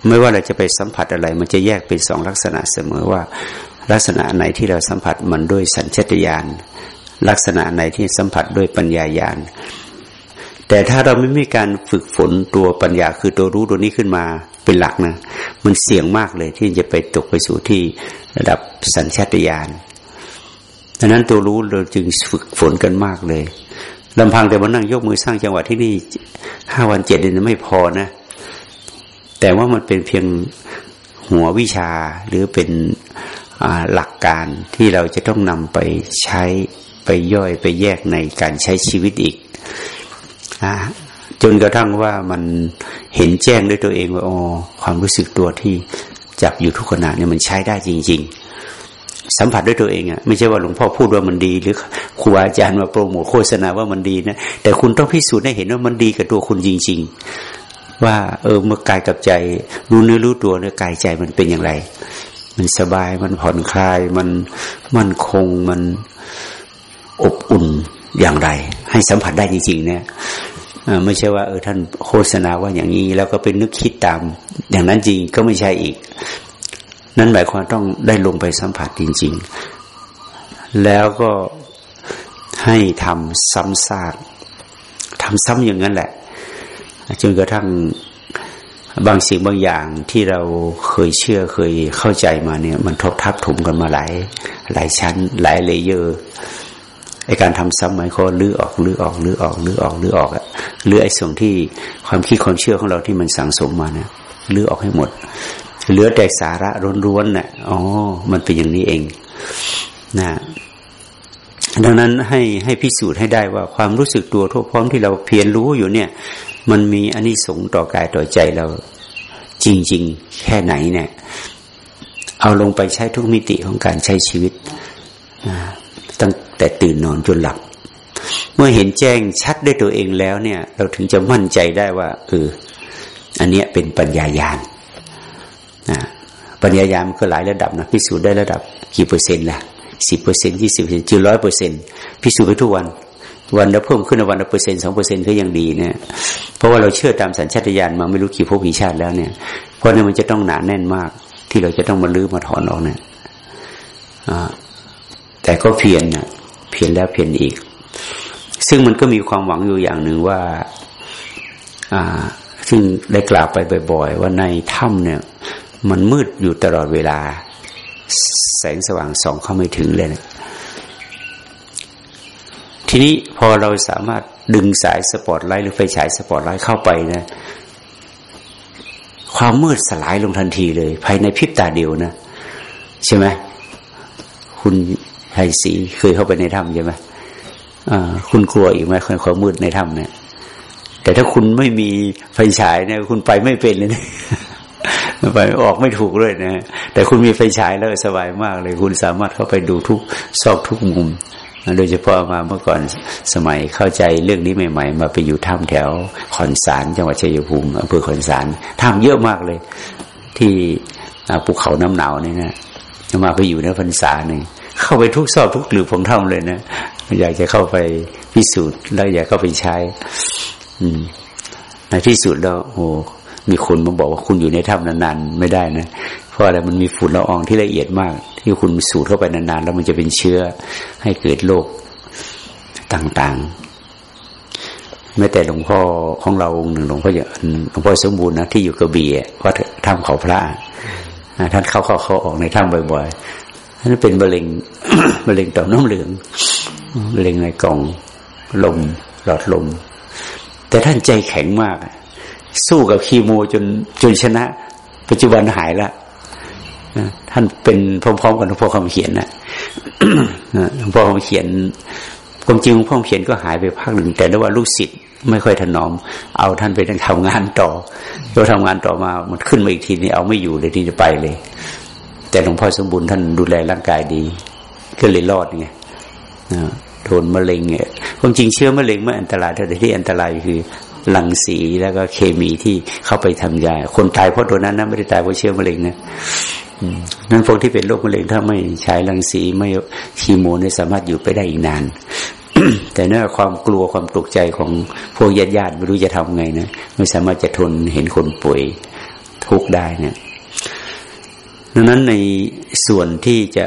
ไม่ว่าเราจะไปสัมผัสอะไร มันจะแยกเป็นสองลักษณะเสมอว่า ลักษณะไหนที่เราสัมผัสมันด้วยสัญชตาตญาณลักษณะไหนที่สัมผัสด้วยปัญญาญาณแต่ถ้าเราไม่มีการฝึกฝนตัวปัญญาคือตัวรู้ตัวนี้ขึ้นมาเป็นหลักนะ มันเสี่ยงมากเลยที่จะไปตกไปสู่ที่ระดับสัญชาตญาณดังนั้นตัวรู้เราจึงฝึกฝนกันมากเลยลำพังแต่มานั่งยกมือสร้างจังหวะที่นี่ห้าวันเจ็ดเดือนไม่พอนะ แต่ว่ามันเป็นเพียงหัววิชาหรือเป็นหลักการที่เราจะต้องนำไปใช้ไปย่อยไปแยกในการใช้ชีวิตอีกอจนกระทั่งว่ามันเห็นแจ้งด้วยตัวเองว่าอ๋อความรู้สึกตัวที่จับอยู่ทุกขณะเนี่ยมันใช้ได้จริง ๆ สัมผัสด้วยตัวเองอะ่ะไม่ใช่ว่าหลวงพ่อพูดว่ามันดี หรือครูอาจารย์มาโปรโมทโฆษณาว่ามันดีนะแต่คุณต้องพิสูจน์ให้เห็นว่ามันดีกับตัวคุณจริง ๆ ว่า เออเมื่อกายกับใจ รู้เนื้อรู้ตัวเนื้อกายใจมันเป็นอย่างไร มันสบายมันผ่อนคลาย มันมั่นคงมันอบอุ่นอย่างไร ให้สัมผัสได้จริงๆเนี่ยไม่ใช่ว่าเออท่านโฆษณาว่าอย่างนี้ แล้วก็เป็นนึกคิดตาม อย่างนั้นจริงก็ไม่ใช่อีก นั่นหมายความต้องได้ลงไปสัมผัสจริง ๆ แล้วก็ให้ทำซ้ำซากทำซ้ำอย่างนั้นแหละ จนกระทั่งบางสิ่งบางอย่างที่เราเคยเชื่อเคยเข้าใจมาเนี่ย มันทับทับถมกันมาหลาย หลายชั้น หลาย layer ไอ้การทำซ้ำหมายความรื้อออกรื้อออกรื้อออกรื้อออกรื้อออกอะรื้อไอ้ส่วนที่ความคิดความเชื่อของเราที่มันสั่งสมมาเนี่ยรื้อออกให้หมด เหลือแต่สาระล้วนๆน่ะอ๋อ มันเป็นอย่างนี้เองนะดังนั้นให้ให้พิสูจน์ให้ได้ว่าความรู้สึกตัวทั่วพร้อมที่เราเพียรรู้อยู่เนี่ย มันมีอันนี้สงต่อกายต่อใจเรา จริง ๆ แค่ไหนเนี่ย เอาลงไปใช้ทุกมิติของการใช้ชีวิตตั้งแต่ตื่นนอนจนหลับ เมื่อเห็นแจ้งชัดด้วยตัวเองแล้วเนี่ย เราถึงจะมั่นใจได้ว่าเอออันเนี้ยเป็นปัญญายาณนะปัญญายาณมันก็หลายระดับนะพิสูจน์ได้ระดับกี่เปอร์เซ็นต์ล่ะสิบเปอร์เซ็นยี่สิบเปอร์เซ็นต์จร้อยเปอร์เซ็นต์พิสูจน์ไปทุกวัน วันละเพิ่มขึ้นวันละเปอร์เซ็นต์สองเปอร์เซ็นต์ก็ยังดีเนี่ยเพราะว่าเราเชื่อตามสัญชาตญาณมาไม่รู้กี่ภพกี่ชาติแล้วเนี่ย เพราะนี่มันจะต้องหนาแน่นมาก ที่เราจะต้องมาลื้อมาถอนออกเนี่ยแต่ก็เพียรนะเพียรแล้วเพียรอีก ซึ่งมันก็มีความหวังอยู่อย่างหนึ่งว่าอ่าซึ่งได้กล่าวไปบ่อย ๆ ว่าในถ้ำเนี่ย มันมืดอยู่ตลอดเวลา แสงสว่างส่องเข้าไม่ถึงเลยนะ ทีนี้พอเราสามารถดึงสายสปอตไลท์หรือไฟฉายสปอตไลท์เข้าไปนะความมืดสลายลงทันทีเลย ภายในพริบตาเดียวนะ ใช่ไหมคุณไทยสีเคยเข้าไปในถ้ำใช่ไหมคุณกลัวอีกไหมความมืดในถ้ำเนี่ย แต่ถ้าคุณไม่มีไฟฉายเนี่ย คุณไปไม่เป็นเลยนะไปออกไม่ถูกเลยนะแต่คุณมีไฟฉายแล้วสบายมากเลย คุณสามารถเข้าไปดูทุกซอกทุกมุม โดยเฉพาะมาเมื่อก่อนสมัยเข้าใจเรื่องนี้ใหม่ ๆ มาไปอยู่ถ้ำแถวขอนสารจังหวัดชัยภูมิอำเภอขอนสารถ้ำเยอะมากเลย ที่ภูเขาน้ำหนาวนี่นะมาไปอยู่ในพรรษาหนึ่งเข้าไปทุกซอกทุกหลืบของถ้ำเลยนะอยากจะเข้าไปพิสูจน์แล้วอยากเข้าไปใช้ อืมในที่สุดแล้วโอ้ มีคนมาบอกว่าคุณอยู่ในถ้ำนานๆไม่ได้นะเพราะอะไรมันมีฝุ่นละอองที่ละเอียดมาก ที่คุณสูดเข้าไปนานๆแล้วมันจะเป็นเชื้อให้เกิดโรคต่างๆไม่แต่หลวงพ่อของเราองค์หนึ่งหลวงพ่อหลวงพ่อสมบูรณ์นะที่อยู่กระบี่วัดถ้ำเขาพระท่านเข้าเข้าเขาออกในถ้ำบ่อยๆท่านเป็นมะเร็งมะเร็งต่อมน้ำเหลืองมะเร็งในกล่องลมหลอดลมแต่ท่านใจแข็งมาก สู้กับคีโมจนจนชนะ ปัจจุบันหายละท่านเป็นพร้อมๆกับหลวงพ่อคำเขียนนะหลวงพ่อคำเขียนความจริงหลวงพ่อคำเขียนก็หายไปพักหนึ่งแต่ว่าลูกศิษย์ไม่ค่อยถนอม เอาท่านไปทำงานต่อเราทำงานต่อมามันขึ้นมาอีกทีนี้เอาไม่อยู่เลยที่จะไปเลย แต่หลวงพ่อสมบูรณ์ท่านดูแลร่างกายดี ก็เลยรอดไงโดนมะเร็งเนี่ยความจริงเชื้อมะเร็งไม่อันตรายแต่ที่อันตรายคือ รังสีแล้วก็เคมีที่เข้าไปทำยา คนตายเพราะตัวนั้นนะไม่ได้ตายเพราะเชื้อมะเร็งนะนั้นพวกที่เป็นโรคมะเร็งถ้าไม่ใช้รังสีไม่คีโมเนี่ยสามารถอยู่ไปได้อีกนาน แต่เนื่อความกลัวความตกใจของพวกญาติญาติไม่รู้จะทำไงนะไม่สามารถจะทนเห็นคนป่วยทุกได้เนี่ยดังนั้นในส่วนที่จะ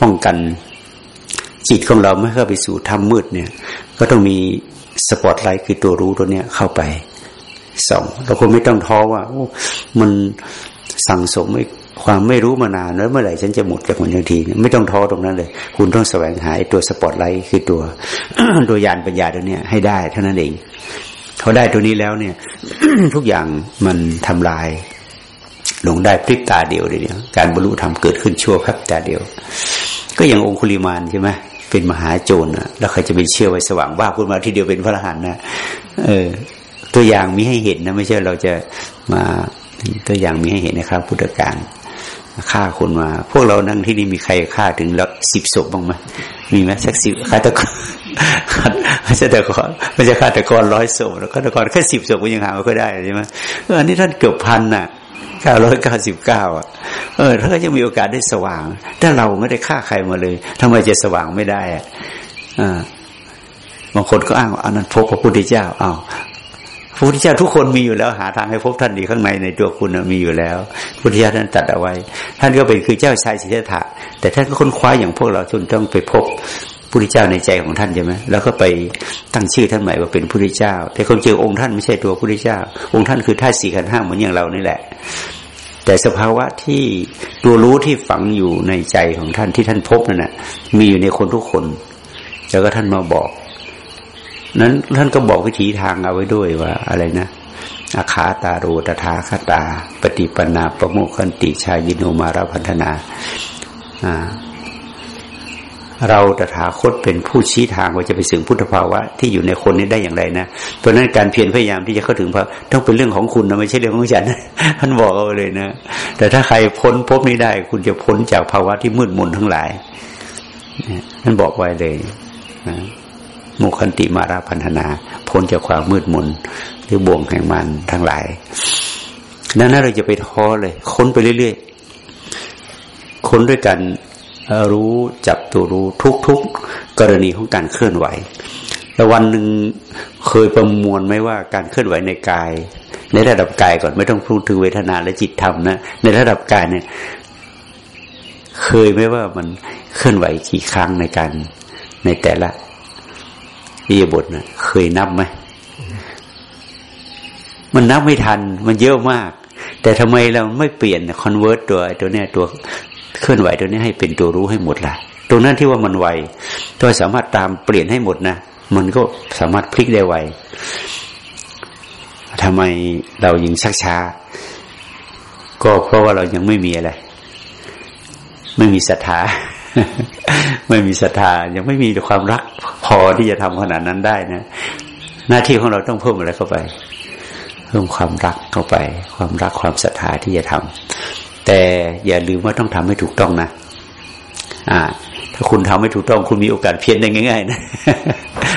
ป้องกันจิตของเราไม่เข้าไปสู่ถ้ำมืดเนี่ย ก็ต้องมี สปอตไลท์คือตัวรู้ตัวเนี้ยเข้าไปส่องเราคงไม่ต้องท้อว่ามันสั่งสมไม่ความไม่รู้มานานแล้วเมื่อไหร่ฉันจะหมดจากมันทันที ไม่ต้องท้อตรงนั้นเลย คุณต้องแสวงหาตัวสปอตไลท์คือตัวตัวยานปัญญาตัวเนี้ยให้ได้เท่านั้นเองเขาได้ตัวนี้แล้วเนี่ย ทุกอย่างมันทำลายลงได้พริบตาเดียวเลยเนี่ยการบรรลุธรรมเกิดขึ้นชั่วพริบตาเดียว ก็อย่างองคุลิมานใช่ไหม เป็นมหาโจรนะแล้วใครจะไปเชื่อไว้สว่างว่าคุณมาทีเดียวเป็นพระอรหันต์นะเออ ตัวอย่างมีให้เห็นนะ ไม่ใช่เราจะมาตัวอย่างมีให้เห็นนะครับพุทธการฆ่าคนมา พวกเรานั่งที่นี่มีใครฆ่าถึงแล้วสิบศพบ้างไหมมีไหมสักสิบฆาตกรไม่ใช่แต่ก่อนไม่ใช่ฆาตกรร้อยศพแล้วฆาตกรแค่สิบศพก็ยังหาไม่ค่อยได้ใช่ไหมออนี่ท่านเกือบพันน่ะ เก้าร้อยเก้าสิบเก้าอะเออถ้าก็ยังมีโอกาสได้สว่าง ถ้าเราไม่ได้ฆ่าใครมาเลยทำไมจะสว่างไม่ได้อะอ่าบางคนก็อ้างว่าอันนั้นพบพระพุทธเจ้าอ้าวพระพุทธเจ้าทุกคนมีอยู่แล้ว หาทางให้พบท่านดีข้างในในตัวคุณมีอยู่แล้วพุทธเจ้าท่านตัดเอาไว้ ท่านก็เป็นคือเจ้าชายสิทธัตถะแต่ท่านก็ค้นคว้าอย่างพวกเราจนต้องไปพบ พุทธเจ้าในใจของท่านใช่ไหมแล้วก็ไปตั้งชื่อท่านใหม่ว่าเป็นพุทธเจ้า แต่คนเจอองค์ท่านไม่ใช่ตัวพุทธเจ้า องค์ท่านคือท่าสี่ขันห้าเหมือนอย่างเรานี่แหละ แต่สภาวะที่ตัวรู้ที่ฝังอยู่ในใจของท่านที่ท่านพบนั่นแหะมีอยู่ในคนทุกคน แล้วก็ท่านมาบอก นั้นท่านก็บอกวิถีทางเอาไว้ด้วยว่าอะไรนะอาคาตาโรตถาคตา ปฏิปนาประโมคันติชายิโนมาราพันธนา เราตถาคตเป็นผู้ชี้ทางว่าจะไปถึงพุทธภาวะที่อยู่ในคนนี้ได้อย่างไรนะเพราะนั้นการเพียรพยายามที่จะเข้าถึงพระต้องเป็นเรื่องของคุณนะไม่ใช่เรื่องของฉันท่านบอกเอาเลยนะ แต่ถ้าใครพ้นพบนี้ได้ คุณจะพ้นจากภาวะที่มืดมนทั้งหลายท่านบอกไว้เลยนะมุขันติมาราพันธนา พ้นจากความมืดมนหรือบ่วงแห่งมันทั้งหลายนั้นเราจะไปท้อเลย ค้นไปเรื่อยๆค้นด้วยกัน รู้จับตัวรู้ทุก ๆ กรณีของการเคลื่อนไหว แล้ววันหนึ่งเคยประมวลไหมว่าการเคลื่อนไหวในกาย ในระดับกายก่อนไม่ต้องพูดถึงเวทนาและจิตธรรมนะในระดับกายเนี่ย เคยไหมว่ามันเคลื่อนไหวกี่ครั้งในการในแต่ละอิยบทนะเคยนับไหมมันนับไม่ทัน มันเยอะมาก แต่ทำไมเราไม่เปลี่ยนคอนเวิร์ตตัวตัวเนี้ยตัว เคลื่อนไหวตัวนี้ให้เป็นตัวรู้ให้หมดละตรงนั้นที่ว่ามันไวตัวสามารถตามเปลี่ยนให้หมดนะมันก็สามารถพลิกได้ไวทำไมเรายิงชักช้า ก็เพราะว่าเรายังไม่มีอะไร ไม่มีศรัทธาไม่มีศรัทธายังไม่มีความรักพอที่จะทำขนาดนั้นได้นะหน้าที่ของเราต้องเพิ่มอะไรเข้าไป เพิ่มความรักเข้าไป ความรักความศรัทธาที่จะทำ แต่อย่าลืมว่าต้องทำให้ถูกต้องนะอ่า ถ้าคุณทำไม่ถูกต้อง คุณมีโอกาสเพี้ยนได้ง่ายๆนะ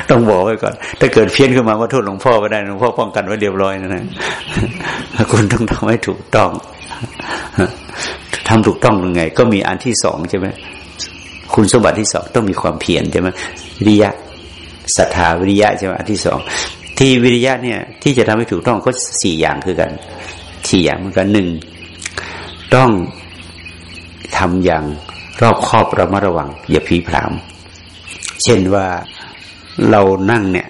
ต้องบอกไว้ก่อน ถ้าเกิดเพี้ยนขึ้นมาก็โทษหลวงพ่อก็ได้หลวงพ่อป้องกันไว้เรียบร้อยนะนะคุณต้องทำให้ถูกต้องทำถูกต้องยังไง ก็มีอันที่สองใช่ไหมคุณสมบัติที่สองต้องมีความเพียรใช่ไหมวิริยะศรัทธาวิริยะใช่ไหมอันที่สองที่วิริยะเนี่ย ที่จะทำให้ถูกต้องก็สี่อย่างคือกันสี่อย่างเหมือนกันหนึ่ง ต้องทำอย่างรอบคอบระมัดระวัง อย่าผีผาม เช่นว่าเรานั่งเนี่ย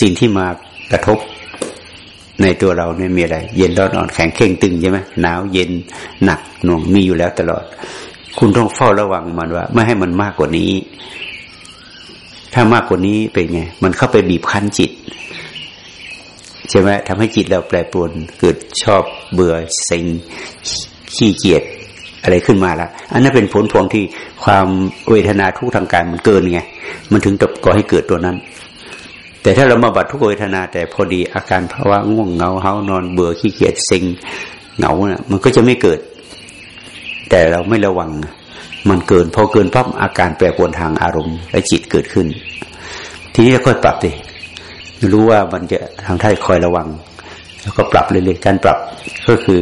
สิ่งที่มากระทบในตัวเราเนี่ยมีอะไร เย็นร้อนอ่อนแข็งเข่งตึงใช่ไหมหนาวเย็นหนักหน่วงมีอยู่แล้วตลอด คุณต้องเฝ้าระวังมันว่า ไม่ให้มันมากกว่านี้ ถ้ามากกว่านี้เป็นไง มันเข้าไปบีบคั้นจิต ใช่ไหมทำให้จิตเราแปรปรวนเกิดชอบเบื่อเซ็งขี้เกียจอะไรขึ้นมาละอันนั้นเป็นผลพวงที่ความเวทนาทุกทางกายมันเกินไง มันถึงตบก่อให้เกิดตัวนั้น แต่ถ้าเรามาบัดทุกเวทนา แต่พอดีอาการภาวะง่วงเหงาเฮานอนเบื่อขี้เกียจเซ็งเหงาเนะ่ยมันก็จะไม่เกิด แต่เราไม่ระวัง มันเกิน พอเกินปั๊บอาการแปรปรวนทางอารมณ์และจิตเกิดขึ้น ทีนี้เราก็ปรับดิ รู้ว่ามันจะทำให้คอยระวัง แล้วก็ปรับเรื่อยๆการปรับก็คือ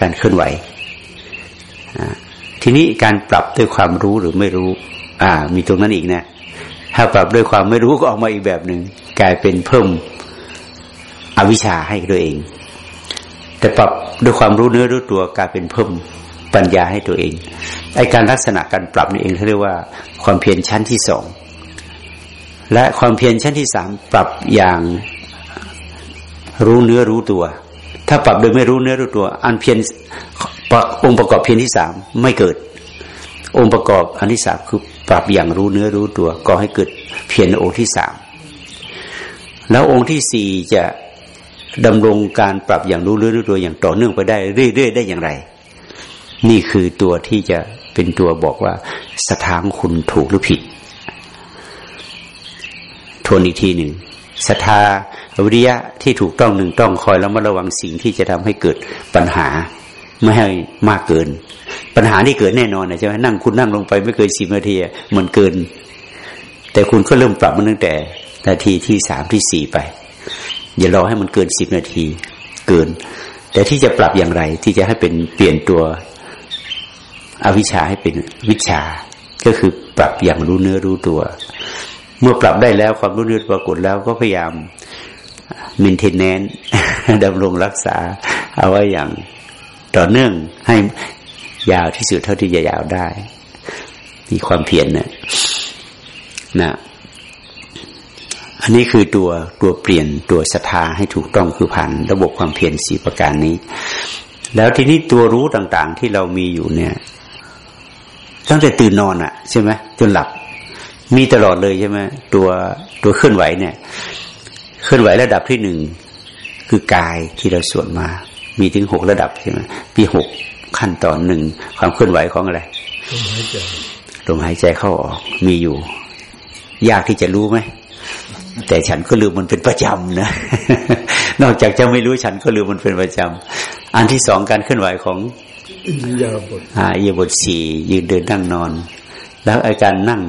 การเคลื่อนไหวทีนี้การปรับด้วยความรู้หรือไม่รู้ อ่า มีตรงนั้นอีกนะ ถ้าปรับด้วยความไม่รู้ก็ออกมาอีกแบบหนึ่งกลายเป็นเพิ่มอวิชชาให้ตัวเอง แต่ปรับด้วยความรู้เนื้อรู้ตัวกลายเป็นเพิ่มปัญญาให้ตัวเองไอการลักษณะการปรับนี่เองเขาเรียกว่าความเพียรชั้นที่สอง และความเพียรชั้นที่สามปรับอย่างรู้เนื้อรู้ตัว ถ้าปรับโดยไม่รู้เนื้อรู้ตัว อันเพียรองค์ประกอบเพียรที่สามไม่เกิด องค์ประกอบอันที่สามคือปรับอย่างรู้เนื้อรู้ตัว ก็ให้เกิดเพียรองค์ที่สามแล้วองค์ที่สี่จะดำรงการปรับอย่างรู้เนื้อรู้ตัวอย่างต่อเนื่องไปได้เรื่อยๆได้อย่างไร นี่คือตัวที่จะเป็นตัวบอกว่าสถานคุณถูกหรือผิด ทวนอีกทีหนึ่งศรัทธาวิริยะที่ถูกต้องหนึ่งต้องคอยแล้วมาระวังสิ่งที่จะทำให้เกิดปัญหาไม่ให้มากเกิน ปัญหาที่เกิดแน่นอนนะใช่ไหมนั่งคุณนั่งลงไปไม่เกินสิบนาทีมันเกิน แต่คุณก็เริ่มปรับมันตั้งแต่นาทีที่สามที่สี่ไป อย่ารอให้มันเกินสิบนาที เกิน แต่ที่จะปรับอย่างไรที่จะให้เป็นเปลี่ยนตัวอวิชชาให้เป็นวิชา ก็คือปรับอย่างรู้เนื้อรู้ตัว เมื่อปรับได้แล้วความรู้เนื้อปรากฏแล้วก็พยายามมินเทนแนนดำรงรักษา เอาไว้อย่างต่อเนื่องให้ยาวที่สุดเท่าที่จะยาวได้ มีความเพียรนะนะอันนี้คือตัวตัวเปลี่ยนตัวศรัทธาให้ถูกต้องคือผ่านระบบความเพียรสี่ประการนี้ แล้วทีนี้ตัวรู้ต่าง ๆ ที่เรามีอยู่เนี่ย ตั้งแต่ตื่นนอนอะ่ะ ใช่ไหมจนหลับ มีตลอดเลยใช่ไหมตัวตัวเคลื่อนไหวเนี่ย เคลื่อนไหวระดับที่หนึ่งคือกายที่เราสวดมา มีถึงหกระดับใช่ไหมปีหกขั้นตอนหนึ่งความเคลื่อนไหวของอะไรลมหายใจลมหายใจเข้าออกมีอยู่ ยากที่จะรู้ไหมแต่ฉันก็ลืมมันเป็นประจำนะ นอกจากจะไม่รู้ฉันก็ลืมมันเป็นประจำอันที่สองการเคลื่อนไหวของอินยาบทอ่าเยบทสี่ยืนเดินนั่งนอน แล้วอาการนั่ง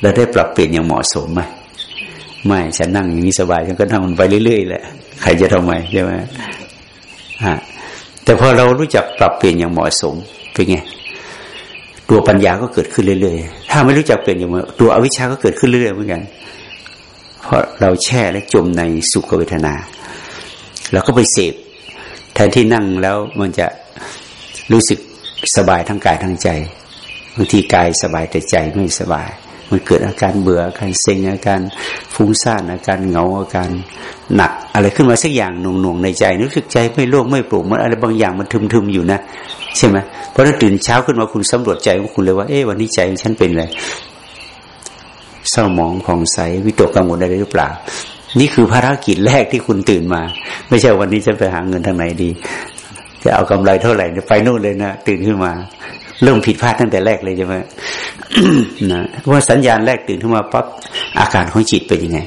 เราได้ปรับเปลี่ยนอย่างเหมาะสมไหมไม่ฉันนั่งอย่างนี้สบายฉันก็นั่งมันไปเรื่อยๆแหละใครจะทำไมใช่ไหมฮะแต่พอเรารู้จักปรับเปลี่ยนอย่างเหมาะสมเป็นไงตัวปัญญาก็เกิดขึ้นเรื่อยๆ ถ้าไม่รู้จักเปลี่ยนอย่างตัวอวิชชาก็เกิดขึ้นเรื่อยๆเหมือนกัน เพราะเราแช่และจมในสุขเวทนาเราก็ไปเสพแทนที่นั่งแล้วมันจะรู้สึกสบายทั้งกายทั้งใจบางทีกายสบายแต่ใจไม่สบาย มันเกิดอาการเบื่ออาการเซ็งอาการฟุ้งซ่านอาการเหงาอาการหนัก อะไรขึ้นมาสักอย่างหน่วงๆในใจรู้สึกใจไม่โล่งไม่โปร่งมันอะไรบางอย่างมันทึมๆอยู่นะใช่ไหมเพราะถ้าตื่นเช้าขึ้นมาคุณสำรวจใจของคุณเลยว่าเอ๊ะวันนี้ใจฉันเป็นอะไรเศร้าหมองผ่องใสวิตกกังวลอะไรหรือเปล่า นี่คือภารกิจแรกที่คุณตื่นมา ไม่ใช่วันนี้จะไปหาเงินทางไหนดี จะเอากำไรเท่าไหร่ไปนู่นเลยนะตื่นขึ้นมา เริ่มผิดพลาดตั้งแต่แรกเลยใช่ไหมนะว่าสัญญาณแรกตื่นขึ้นมาปั๊บอาการของจิตเป็นยังไง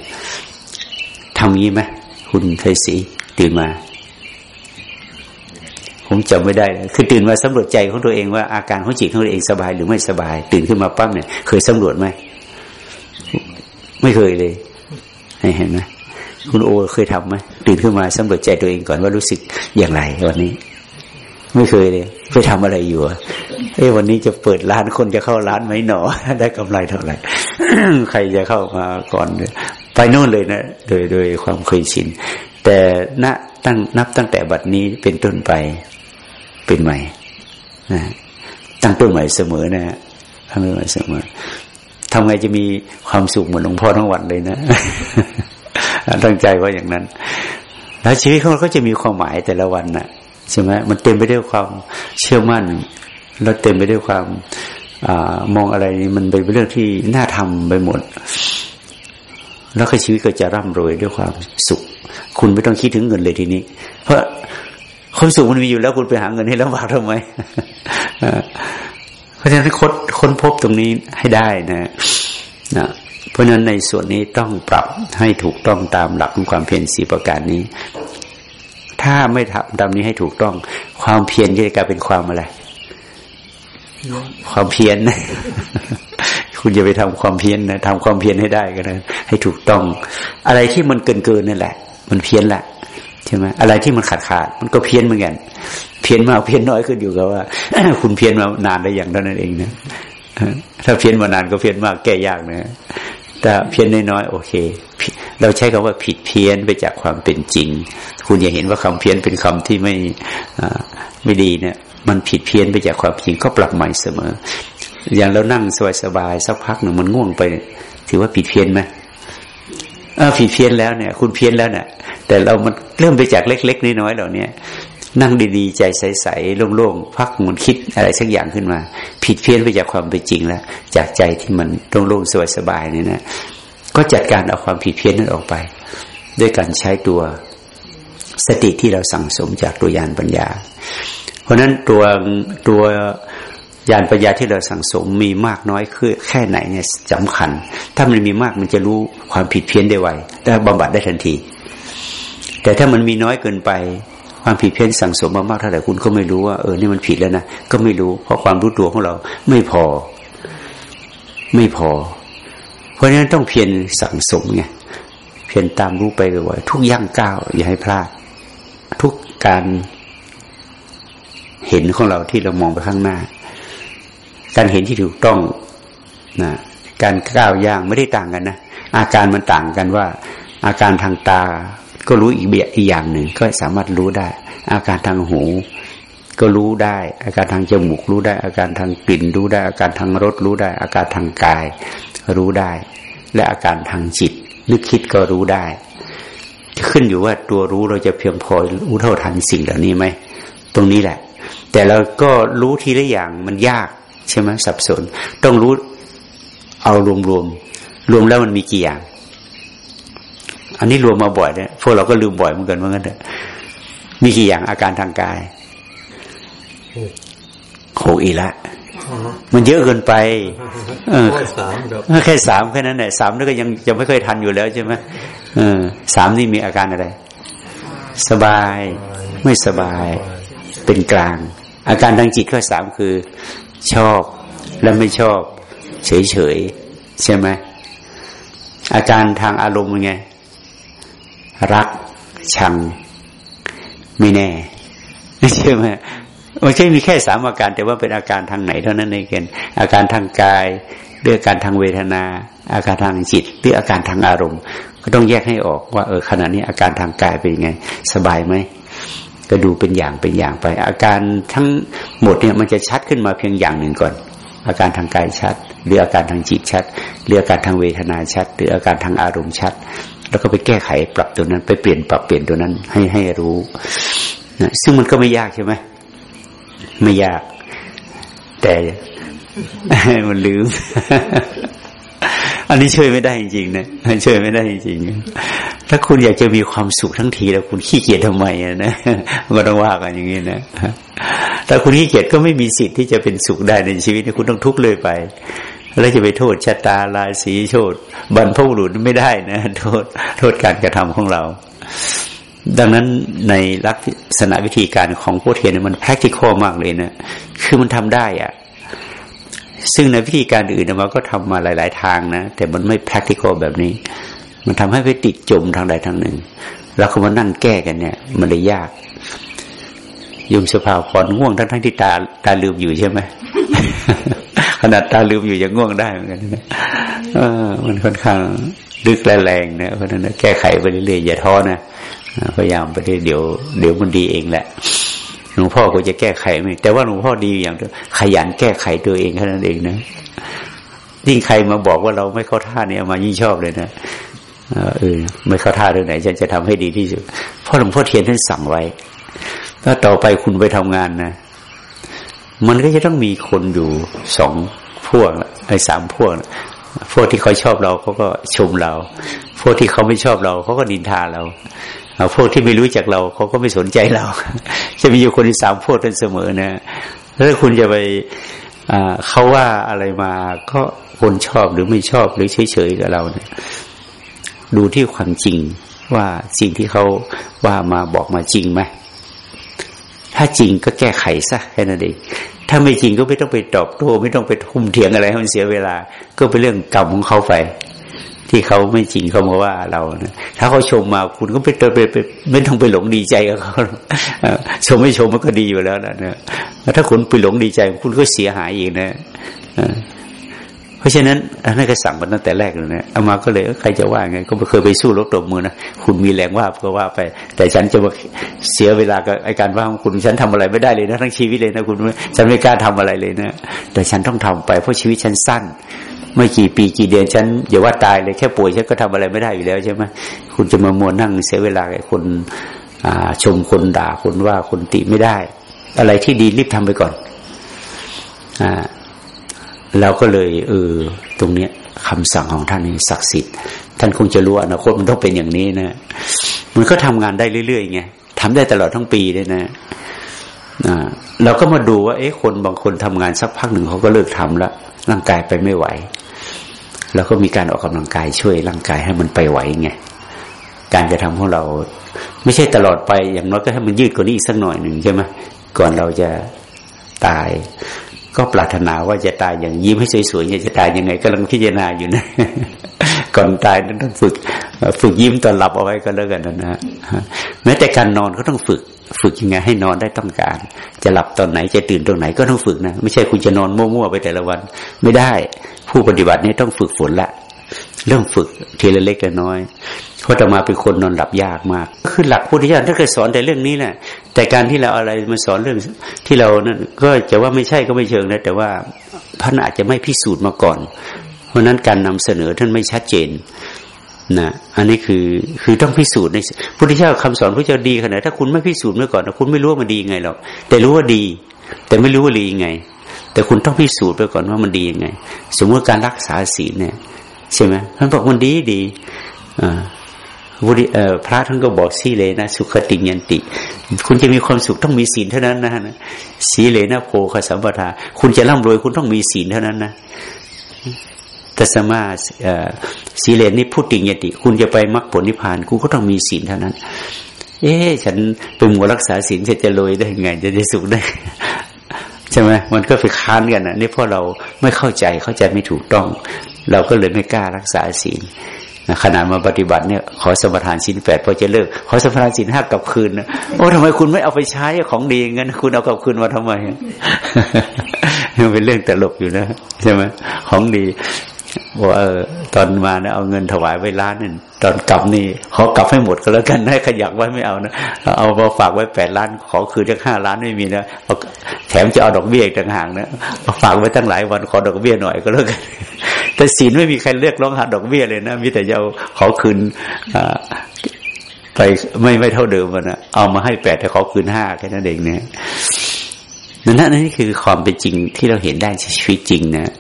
ทำงี้ไหมคุณเคยสีตื่นมา ผมจำไม่ได้เลยคือตื่นมาสำรวจใจของตัวเองว่าอาการของจิตของตัวเองสบายหรือไม่สบาย ตื่นขึ้นมาปั๊บเนี่ย เคยสำรวจไหมไม่เคยเลยเห็นไหมคุณโอเคยทำไหมตื่นขึ้นมาสำรวจใจตัวเองก่อนว่ารู้สึกอย่างไรวันนี้ ไม่เคยเลย ไปทำอะไรอยู่เอ้วันนี้จะเปิดร้านคนจะเข้าร้านไหมหนอ ได้กำไรเท่าไหร่ใครจะเข้ามาก่อนไปโน่นเลยนะโดยโดยความเคยชิน แต่ณตั้งนับตั้งแต่บัดนี้เป็นต้นไปเป็นใหม่นะตั้งต้นใหม่เสมอนะตั้งต้นใหม่เสมอทำไงจะมีความสุขเหมือนหลวงพ่อทั้งวันเลยนะตั้งใจว่าอย่างนั้น แล้วชีวิตของเราก็จะมีความหมายแต่ละวันนะ่ะ ใช่ไหมมันเต็มไปด้วยความเชื่อมั่น แล้วเต็มไปด้วยความอมองอะไรมันเป็นเรื่องที่น่าทำไปหมด แล้วก็ชีวิตก็จะร่ำรวยด้วยความสุข คุณไม่ต้องคิดถึงเงินเลยทีนี้ เพราะความสุขมันมีอยู่แล้วคุณไปหาเงินให้ลำบากทำไมเพราะฉะนั้นค้นค้นพบตรงนี้ให้ได้นะนะเพราะฉะนั้นในส่วนนี้ต้องปรับให้ถูกต้องตามหลักของความเพียรสีประการนี้ ถ้าไม่ทำตามนี้ให้ถูกต้อง ความเพียรจะกลายเป็นความอะไร ความเพียรคุณจะไปทำความเพียรนะทำความเพียรให้ได้ก็ได้ให้ถูกต้อง อะไรที่มันเกินเกินนั่นแหละ มันเพี้ยนแหละใช่ไหมอะไรที่มันขาดขาดมันก็เพี้ยนเหมือนกัน เพี้ยนมากเพี้ยนน้อยขึ้นอยู่กับว่า คุณเพี้ยนมานานได้อย่างเท่านั้นเองนะถ้าเพี้ยนมานานก็เพี้ยนมากแก้ยากนะ แต่เพี้ยนน้อยๆโอเค เราใช้คำว่าผิดเพี้ยนไปจากความเป็นจริง คุณอย่าเห็นว่าคำเพี้ยนเป็นคำที่ไม่ไม่ดีเนี่ยมันผิดเพี้ยนไปจากความจริงก็ปรับใหม่เสมอ อย่างเรานั่งสบายๆสักพักหนึ่งมันง่วงไป ถือว่าผิดเพี้ยนไหมผิดเพี้ยนแล้วเนี่ย คุณเพี้ยนแล้วเนี่ยแต่เรามันเริ่มไปจากเล็ก ๆน้อยๆเหล่านี้ นั่งดีๆ ใจใสๆโล่งๆพักมันคิดอะไรสักอย่างขึ้นมา ผิดเพี้ยนไปจากความเป็นจริงแล้วจากใจที่มันโล่งๆสบายๆนี่นะก็จัดการเอาความผิดเพี้ยนนั้นออกไป ด้วยการใช้ตัวสติที่เราสั่งสมจากตัวยานปัญญา เพราะนั้นตัวตัวญาณปัญญาที่เราสั่งสมมีมากน้อยคือแค่ไหนเนี่ยสำคัญ ถ้ามันมีมากมันจะรู้ความผิดเพี้ยนได้ไวแต่บำบัดได้ทันที แต่ถ้ามันมีน้อยเกินไป ความผิดเพี้ยนสั่งสมมามากเท่าไหร่คุณก็ไม่รู้ว่าเออนี่มันผิดแล้วนะก็ไม่รู้ เพราะความรู้ตัวของเราไม่พอ ไม่พอ เพราะฉะนั้นต้องเพียรสั่งสมไงเพียรตามรู้ไปบ่อยๆทุกย่างก้าวอย่าให้พลาด ทุกการเห็นของเราที่เรามองไปข้างหน้า การเห็นที่ถูกต้องนะการก้าวย่างไม่ได้ต่างกันนะอาการมันต่างกันว่า อาการทางตา ก็รู้อีกเบียอีกอย่างหนึ่งก็สามารถรู้ได้ อาการทางหู ก็รู้ได้ อาการทางจมูกรู้ได้ อาการทางกลิ่นรู้ได้ อาการทางรสรู้ได้ อาการทางกายรู้ได้ และอาการทางจิตนึกคิดก็รู้ได้ ขึ้นอยู่ว่าตัวรู้เราจะเพียงพอรู้เท่าทันสิ่งเหล่านี้ไหมตรงนี้แหละ แต่เราก็รู้ทีละอย่างมันยากใช่ไหมสับสน ต้องรู้เอารวมรวมรวมแล้วมันมีกี่อย่าง อันนี้รวมมาบ่อยเนี่ยพวกเราก็ลืมบ่อยเหมือนกันเหมือนกันเถอะมีกี่อย่างอาการทางกายโหอีละมันเยอะเกินไปเออแค่สามครับแค่สามแค่นั้นแหละสามนี่ก็ยังยังไม่เคยทันอยู่แล้วใช่ไหมเออสามนี่มีอาการอะไร สบาย ไม่สบาย เป็นกลาง อาการทางจิตข้อสามคือ ชอบและไม่ชอบ เฉยเฉยๆใช่ไหมอาการทางอารมณ์เป็นไง รักชังไม่แน่ใช่ไหมไม่ใช่มีแค่สามอาการ แต่ว่าเป็นอาการทางไหนเท่านั้นเองอาการทางกายหรืออาการทางเวทนา อาการทางจิตหรืออาการทางอารมณ์ ก็ต้องแยกให้ออกว่าเออขณะนี้อาการทางกายเป็นยังไง สบายไหมก็ดูเป็นอย่างเป็นอย่างไป อาการทั้งหมดเนี่ยมันจะชัดขึ้นมาเพียงอย่างหนึ่งก่อน อาการทางกายชัด หรืออาการทางจิตชัด หรืออาการทางเวทนาชัด หรืออาการทางอารมณ์ชัด แล้วก็ไปแก้ไขปรับตัวนั้น ไปเปลี่ยนปรับเปลี่ยนตัวนั้น ให้ให้รู้นะซึ่งมันก็ไม่ยากใช่ไหมไม่ยาก แต่มันลืม อันนี้ช่วยไม่ได้จริงๆนะช่วยไม่ได้จริงๆถ้าคุณอยากจะมีความสุขทั้งที แล้วคุณขี้เกียจทำไมอะนะก็ต้องว่ากันอย่างนี้นะถ้าคุณขี้เกียจก็ไม่มีสิทธิ์ที่จะเป็นสุขได้ในชีวิตคุณต้องทุกข์เลยไป แล้วจะไปโทษชะตาราศีโทษบรรพบุรุษไม่ได้นะโทษโทษการกระทำของเรา ดังนั้นในลักษณะวิธีการของพวกเทียนมัน practical มากเลยนะคือมันทำได้อะซึ่งในวิธีการอื่นมันก็ทำมาหลาย ๆ ทางนะ แต่มันไม่ practical แบบนี้ มันทำให้ไปติดจมทางใดทางหนึ่ง แล้วก็มานั่งแก้กันเนี่ย มันเลยยากยมสภาพรง่วงทั้งทั้งที่ตาตาลืมอยู่ใช่ไหม ขนาดตาลืมอยู่ยังง่วงได้เหมือนกันนะเออมันค่อนข้างลึกและแรงนะเพราะฉะนั้นแก้ไขไปเรื่อยๆอย่าท้อนะพยายามไปเรื่อยเดี๋ยวเดี๋ยวมันดีเองแหละหลวงพ่อก็จะแก้ไขไม่แต่ว่าหลวงพ่อดีอย่างเดียวขยันแก้ไขตัวเองแค่นั้นเองนะยิ่งใครมาบอกว่าเราไม่เข้าท่าเนี่ยมายิ่งชอบเลยนะเออไม่เข้าท่าเรื่องไหน ฉันจะทำให้ดีที่สุดเพราะหลวงพ่อเทียนท่านสั่งไว้ ถ้าต่อไปคุณไปทำงานนะ มันก็จะต้องมีคนอยู่สองพวกไอ้สามพวก พวกที่เขาชอบเราเขาก็ชมเรา พวกที่เขาไม่ชอบเราเขาก็ดินทาเราพวกที่ไม่รู้จักเราเขาก็ไม่สนใจเรา จะมีอยู่คนที่สามพวกกันเสมอนะถ้าคุณจะไปเขาว่าอะไรมาก็คนชอบหรือไม่ชอบหรือเฉยๆกับเราเนี่ยดูที่ความจริงว่าสิ่งที่เขาว่ามาบอกมาจริงไหม ถ้าจริงก็แก้ไขซะแค่นั้นเองถ้าไม่จริงก็ไม่ต้องไปตอบโต้ไม่ต้องไปทุ่มเถียงอะไรให้มันเสียเวลา ก็เป็นเรื่องกรรมของเขาไป ที่เขาไม่จริงเขามาว่าเรานะถ้าเขาชมมาคุณก็ไปเติมไปไม่ต้องไปหลงดีใจกับเขาชมไม่ชมมันก็ดีอยู่แล้วนะนะถ้าคุณไปหลงดีใจ คุณก็เสียหายอีกนะ เพราะฉะนั้นอันนั้นก็สั่งมาตั้งแต่แรกเลยนะเอามาก็เลยใครจะว่าไง ก็ไม่เคยไปสู้รบตบมือนะคุณมีแรงว่าก็ว่าไป แต่ฉันจะมาเสียเวลากับไอการว่าของคุณฉันทำอะไรไม่ได้เลยนะทั้งชีวิตเลยนะคุณฉันไม่กล้าทำอะไรเลยนะแต่ฉันต้องทำไปเพราะชีวิตฉันสั้นไม่กี่ปีกี่เดือนฉันอย่าว่าตายเลยแค่ป่วยฉันก็ทำอะไรไม่ได้อยู่แล้วใช่ไหมคุณจะมามัวนั่งเสียเวลากับคนชมคนด่าคนว่าคนติไม่ได้ อะไรที่ดีรีบทำไปก่อนอ่า เราก็เลย เออ ตรงเนี้ยคำสั่งของท่านนี่ศักดิ์สิทธิ์ ท่านคงจะรู้อนาคตมันต้องเป็นอย่างนี้นะมันก็ทำงานได้เรื่อยๆไงทำได้ตลอดทั้งปีเลยนะเราก็มาดูว่า เอ๊ะคนบางคนทำงานสักพักหนึ่งเขาก็เลิกทำแล้วร่างกายไปไม่ไหวเราก็มีการออกกำลังกายช่วยร่างกายให้มันไปไหวไงการจะทำของเรา ไม่ใช่ตลอดไปอย่างน้อยก็ให้มันยืดกว่านี้อีกสักหน่อยหนึ่งใช่ไหมก่อนเราจะตาย ก็ปรารถนาว่าจะตายอย่างยิ้มให้สวยๆจะตายยังไงกำลังพิจารณาอยู่นะ ก่อนตายนั้นต้องฝึก ฝึกยิ้มตอนหลับเอาไว้ก็แล้วกันนะแม้แต่การนอนก็ต้องฝึก ฝึกยังไงให้นอนได้ต้องการ จะหลับตอนไหนจะตื่นตรงไหนก็ต้องฝึกนะไม่ใช่คุณจะนอนมั่วๆไปแต่ละวัน ไม่ได้ผู้ปฏิบัตินี่ต้องฝึกฝนละเริ่มฝึกทีละเล็กละน้อย ราะต่อมาเป็นคนนอนหลับยากมาก คือหลักพุทธิยถาถ้าเคยสอนแต่เรื่องนี้แหละแต่การที่เราอะไรมาสอนเรื่องที่เรานั่นก็จะว่าไม่ใช่ก็ไม่เชิงนะแต่ว่าพระอาจจะไม่พิสูจน์มาก่อน เพราะนั้นการนำเสนอท่านไม่ชัดเจนนะอันนี้คือคือต้องพิสูจน์ในพุทธเจ้าคำสอนพระเจ้าดีขนาดถ้าคุณไม่พิสูจน์เมื่อก่อนคุณไม่รู้ว่ามันดียังไงหรอกแต่รู้ว่าดี แต่ไม่รู้ว่าดียังไง แต่คุณต้องพิสูจน์ไปก่อนว่ามันดียังไง สมมติการรักษาศีลเนี่ย ใช่ไหมท่านบอกมันดีดีอ่า พระท่านก็บอกสีเลนะ สุขติยันติ คุณจะมีความสุขต้องมีศีลเท่านั้นนะสีเลนะโพคสัมปทา คุณจะร่ำรวยคุณต้องมีศีลเท่านั้นนะตัสมาสีเลนี่พูดติงยติ คุณจะไปมรรคผลนิพพานคุณก็ต้องมีศีลเท่านั้น เอ๊ฉันเป็นหมัวรักษาศีลจะจะรวยได้ไง จะได้สุขได้ใช่ไหมมันก็ไปค้านกันนะนี่เพราะเราไม่เข้าใจเข้าใจไม่ถูกต้อง เราก็เลยไม่กล้ารักษาศีล ขนาดมาปฏิบัติเนี่ยขอสมทานสินแปดพอจะเลิก ขอสมทานสินห้ากลับคืนนะโอ้ทำไมคุณไม่เอาไปใช้ของดีงั้น คุณเอากลับคืนมาทำไมมันเป็นเรื่องตลกอยู่นะใช่ไหมของดี ว่าเออตอนมาเนี่ยเอาเงินถวายไว้ล้านนึงตอนกลับนี่ขอกลับให้หมดก็แล้วกันให้ขยักไว้ไม่เอานะเอามาฝากไว้แปดล้านขอคืนจะห้าล้านไม่มีนะแถมจะเอาดอกเบี้ยต่างหากนะฝากไว้ตั้งหลายวันขอดอกเบี้ยหน่อยก็แล้วกันแต่ศีลไม่มีใครเรียกร้องหาดอกเบี้ยเลยนะมีแต่จะเอาขอคืนไปไม่ไม่เท่าเดิมนะเอามาให้แปดแต่ขอคืนห้าแค่นั้นเองเนี่ยนั่นนั่นนี่คือความเป็นจริงที่เราเห็นได้ชีวิตจริงนะ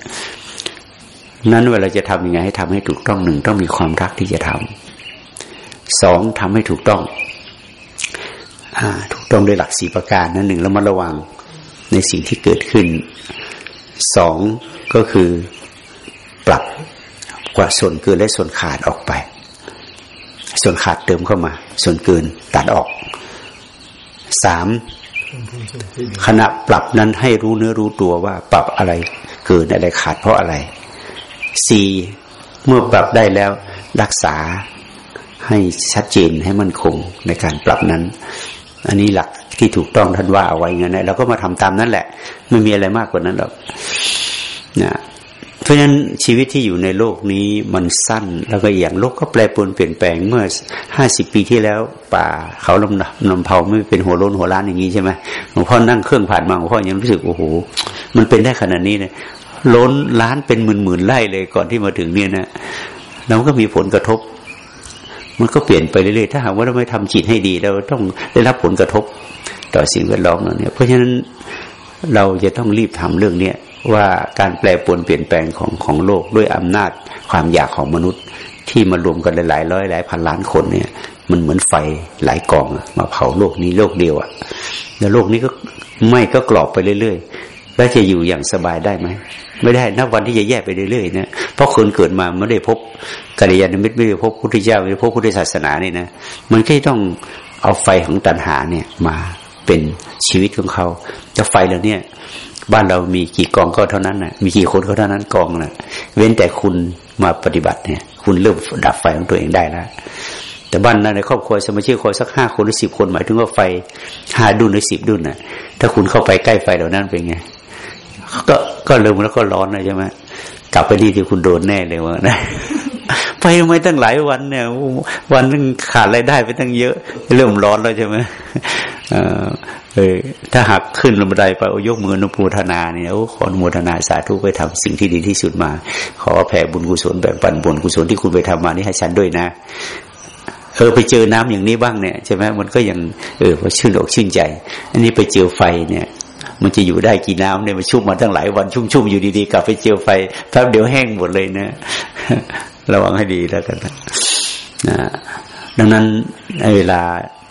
นั้นเวลาจะทำยังไงให้ทำให้ถูกต้องหนึ่งต้องมีความรักที่จะทำสองทำให้ถูกต้องอถูกต้องด้วยหลักสี่ประการนั้นหนึ่งแล้วมาระวังในสิ่งที่เกิดขึ้นสองก็คือปรับกว่าส่วนเกินและส่วนขาดออกไป ส่วนขาดเติมเข้ามา ส่วนเกินตัดออกสามขณะปรับนั้นให้รู้เนื้อรู้ตัวว่า ปรับอะไรเกินอะไรขาดเพราะอะไร สี่เมื่อปรับได้แล้วรักษาให้ชัดเจนให้มั่นคงในการปรับนั้น อันนี้หลักที่ถูกต้องท่านว่าเอาไว้เงี้ยเราก็มาทำตามนั้นแหละ ไม่มีอะไรมากกว่านั้นหรอกนะเพราะฉะนั้นชีวิตที่อยู่ในโลกนี้มันสั้นแล้วก็อย่างโลกก็แปรปรวนเปลี่ยนแปลงเมื่อห้าสิบปีที่แล้ว ป่าเขาลำนำเผาไม่เป็นหัวโลนหัวล้านอย่างนี้ใช่ไหมหลวงพ่อนั่งเครื่องผ่านมาหลวงพ่อยังรู้สึกโอ้โหมันเป็นได้ขนาดนี้เลย ล้นล้านเป็นหมื่นหมื่นไร่เลยก่อนที่มาถึงเนี่ยนะเราก็มีผลกระทบ มันก็เปลี่ยนไปเรื่อยๆถ้าหากว่าเราไม่ทำจิตให้ดีเราต้องได้รับผลกระทบต่อสิ่งแวดล้อมเราเนี่ยเพราะฉะนั้นเราจะต้องรีบทำเรื่องเนี้ยว่าการแปลปรวนเปลี่ยนแปลงของของโลกด้วยอำนาจความอยากของมนุษย์ ที่มารวมกันหลายร้อยหลายพันล้านคนเนี่ย มันเหมือนไฟหลายกองมาเผาโลกนี้โลกเดียวอะ่ะแล้วโลกนี้ก็ไม่ก็กรอบไปเรื่อยๆ แล้วจะอยู่อย่างสบายได้ไหมไม่ได้นับวันที่จะแย่ไปเรื่อยๆนะเพราะคนเกิดมาไม่ได้พบกัลยาณมิตรไม่ได้พบพุทธเจ้าไม่ได้พบพุทธศาสนาเนี่ยนะมันก็ต้องเอาไฟของตัณหาเนี่ยมาเป็นชีวิตของเขาจะไฟเหล่านี้บ้านเรามีกี่กองก็เท่านั้นนะมีกี่คนก็เท่านั้นกองนะเว้นแต่คุณมาปฏิบัติเนี่ย คุณเริ่มดับไฟของตัวเองได้แล้วแต่บ้านนั้นในครอบครัวสมาชิกคอยสักห้าคนหรือสิบคนหมายถึงว่าไฟห้าดุนหรือสิบดุนนะถ้าคุณเข้าไปใกล้ไฟเหล่านั้นเป็นไง ก็ก็เริ่มแล้วก็ร้อนนะใช่ไหมกลับไปดีที่คุณโดนแน่เลยว่านะไปทำไมตั้งหลายวันเนี่ย วันนึงขาดรายได้ไปตั้งเยอะ เริ่มร้อนแล้วใช่ไหมเออถ้าหักขึ้นลำไดไปยกมือนุปูธนาเนี่ยโอ้ขออนุโมทนาสาธุไปทำสิ่งที่ดีที่สุดมา ขอแผ่บุญกุศลแบ่งปันบุญกุศลที่คุณไปทำมานี่ให้ฉันด้วยนะเออไปเจอน้ำอย่างนี้บ้างเนี่ยใช่ไหมมันก็ยังเออชื่นอกชื่นใจ อันนี้ไปเจอไฟเนี่ย มันจะอยู่ได้กี่น้ำเนี่ยมันชุ่มมาตั้งหลายวันชุ่มๆอยู่ดีๆกลับไปเจอไฟแป๊บเดียวแห้งหมดเลยนะระวังให้ดีแล้วกันนะดังนั้นในเวลา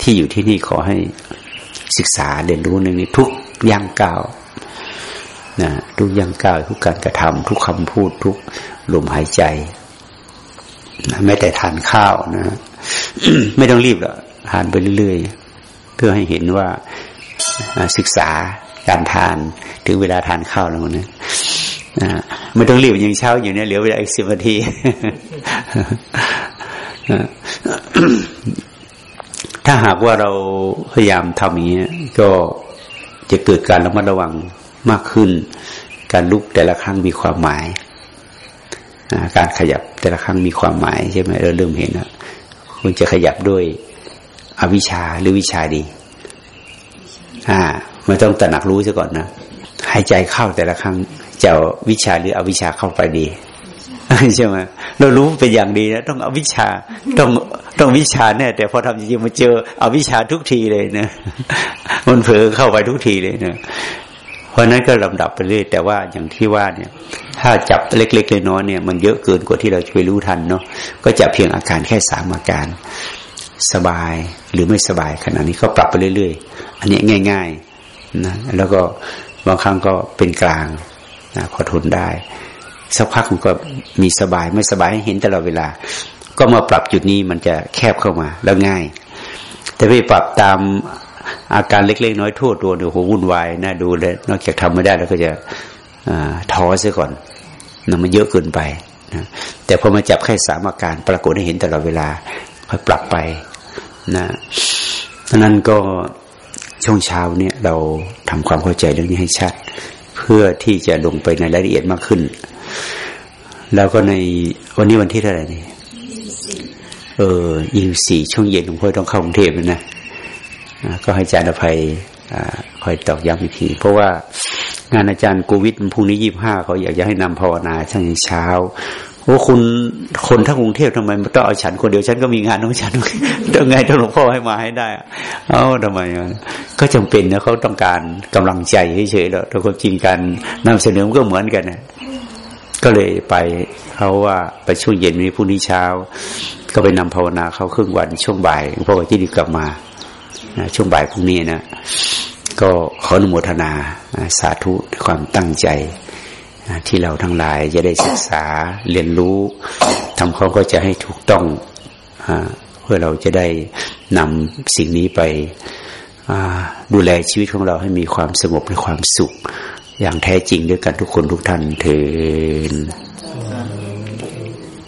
ที่อยู่ที่นี่ขอให้ศึกษาเรียนรู้เรื่งนี้ทุกย่างก้าวนะทุกย่างก้าวทุกการกระทำทุกคำพูดทุกลมหายใจนะไม่แต่ทานข้าวนะไม่ต้องรีบหรอกทานไปเรื่อยๆ เพื่อให้เห็นว่าศึกษา การทาน ถึงเวลาทานข้าวแล้วนะไม่ต้องรีบยังเช้าอยู่เนี่ยเหลือเวลาอีกสิบนาทีถ้าหากว่าเราพยายามทำอย่างนี้ก็จะเกิดการระมัดระวังมากขึ้น การลุกแต่ละครั้งมีความหมาย การขยับแต่ละครั้งมีความหมายใช่ไหมเราเริ่มเห็นแล้วคุณจะขยับด้วยอวิชชาหรือวิชาดี อ่า ไม่ต้องตระหนักรู้ซะก่อนนะหายใจเข้าแต่ละครั้งจะวิชาหรืออวิชาเข้าไปดีใช่ไหมเรารู้เป็นอย่างดีนะต้องเอาวิชาต้องต้องวิชาแน่แต่พอทำจริงๆมาเจอเอาวิชาทุกทีเลยนะมันเผลอเข้าไปทุกทีเลยนะเพราะนั้นก็ลำดับไปเรื่อยแต่ว่าอย่างที่ว่าเนี่ย ถ้าจับเล็กๆน้อยเนี่ยมันเยอะเกินกว่าที่เราจะไปรู้ทันเนาะก็จะเพียงอาการแค่สามอาการ สบายหรือไม่สบายขนาดนี้ก็ปรับไปเรื่อยๆ อันนี้ง่าย ๆ นะแล้วก็บางครั้งก็เป็นกลางนะพอทนได้สักพักมันก็มีสบายไม่สบายให้เห็นตลอดเวลา ก็มาปรับจุดนี้มันจะแคบเข้ามาแล้วง่าย แต่ไปปรับตามอาการเล็ก ๆ น้อยทั่วตัวเดี๋ยวโหวุ่นวายน่าดูเลยนอกจากทำไม่ได้แล้วก็จะท้อซะก่อนนำมันเยอะเกินไปนะแต่พอมาจับแค่สามอาการ ปรากฏให้เห็นตลอดเวลาค่อยปรับไปนะนั้นก็ ช่วงเช้าเนี่ยเราทำความเข้าใจเรื่องนี้ให้ชัด เพื่อที่จะลงไปในรายละเอียดมากขึ้น แล้วก็ในวันนี้วันที่เท่าไหร่นี่เออยี่สี่ช่วงเย็นหลวงพ่อต้องเข้ากรุงเทพนะก็ให้อาจารย์อภัยคอยตอกย้ำอีกที เพราะว่างานอาจารย์โควิดพรุ่งนี้ยี่ห้าเขาอยากจะให้นำภาวนาช่วงเช้า โอ้คุณคนทั้งกรุงเทพทำไมไมต้องเอาฉันคนเดียวฉันก็มีงานของฉันต้องไงต้องหลวงพ่อให้มาให้ได้ เอ้าทำไมก็จำเป็นนะเขาต้องการกำลังใจเฉยๆแล้วแต่ความจริงการนำเสนอมันก็เหมือนกันนะก็เลยไปเขาว่าไปช่วงเย็นนี้พรุ่งนี้เช้า ก็ไปนำภาวนาเขาครึ่งวันช่วงบ่ายหลวงพ่อที่ดีกลับมาช่วงบ่ายพรุ่งนี้นะก็ขออนุโมทนาสาธุความตั้งใจ ที่เราทั้งหลายจะได้ศึกษาเรียนรู้ทำเข้าใจให้ถูกต้องเพื่อเราจะได้นำสิ่งนี้ไปดูแลชีวิตของเราให้มีความสงบและความสุข อย่างแท้จริงด้วยกันทุกคนทุกท่านเถิด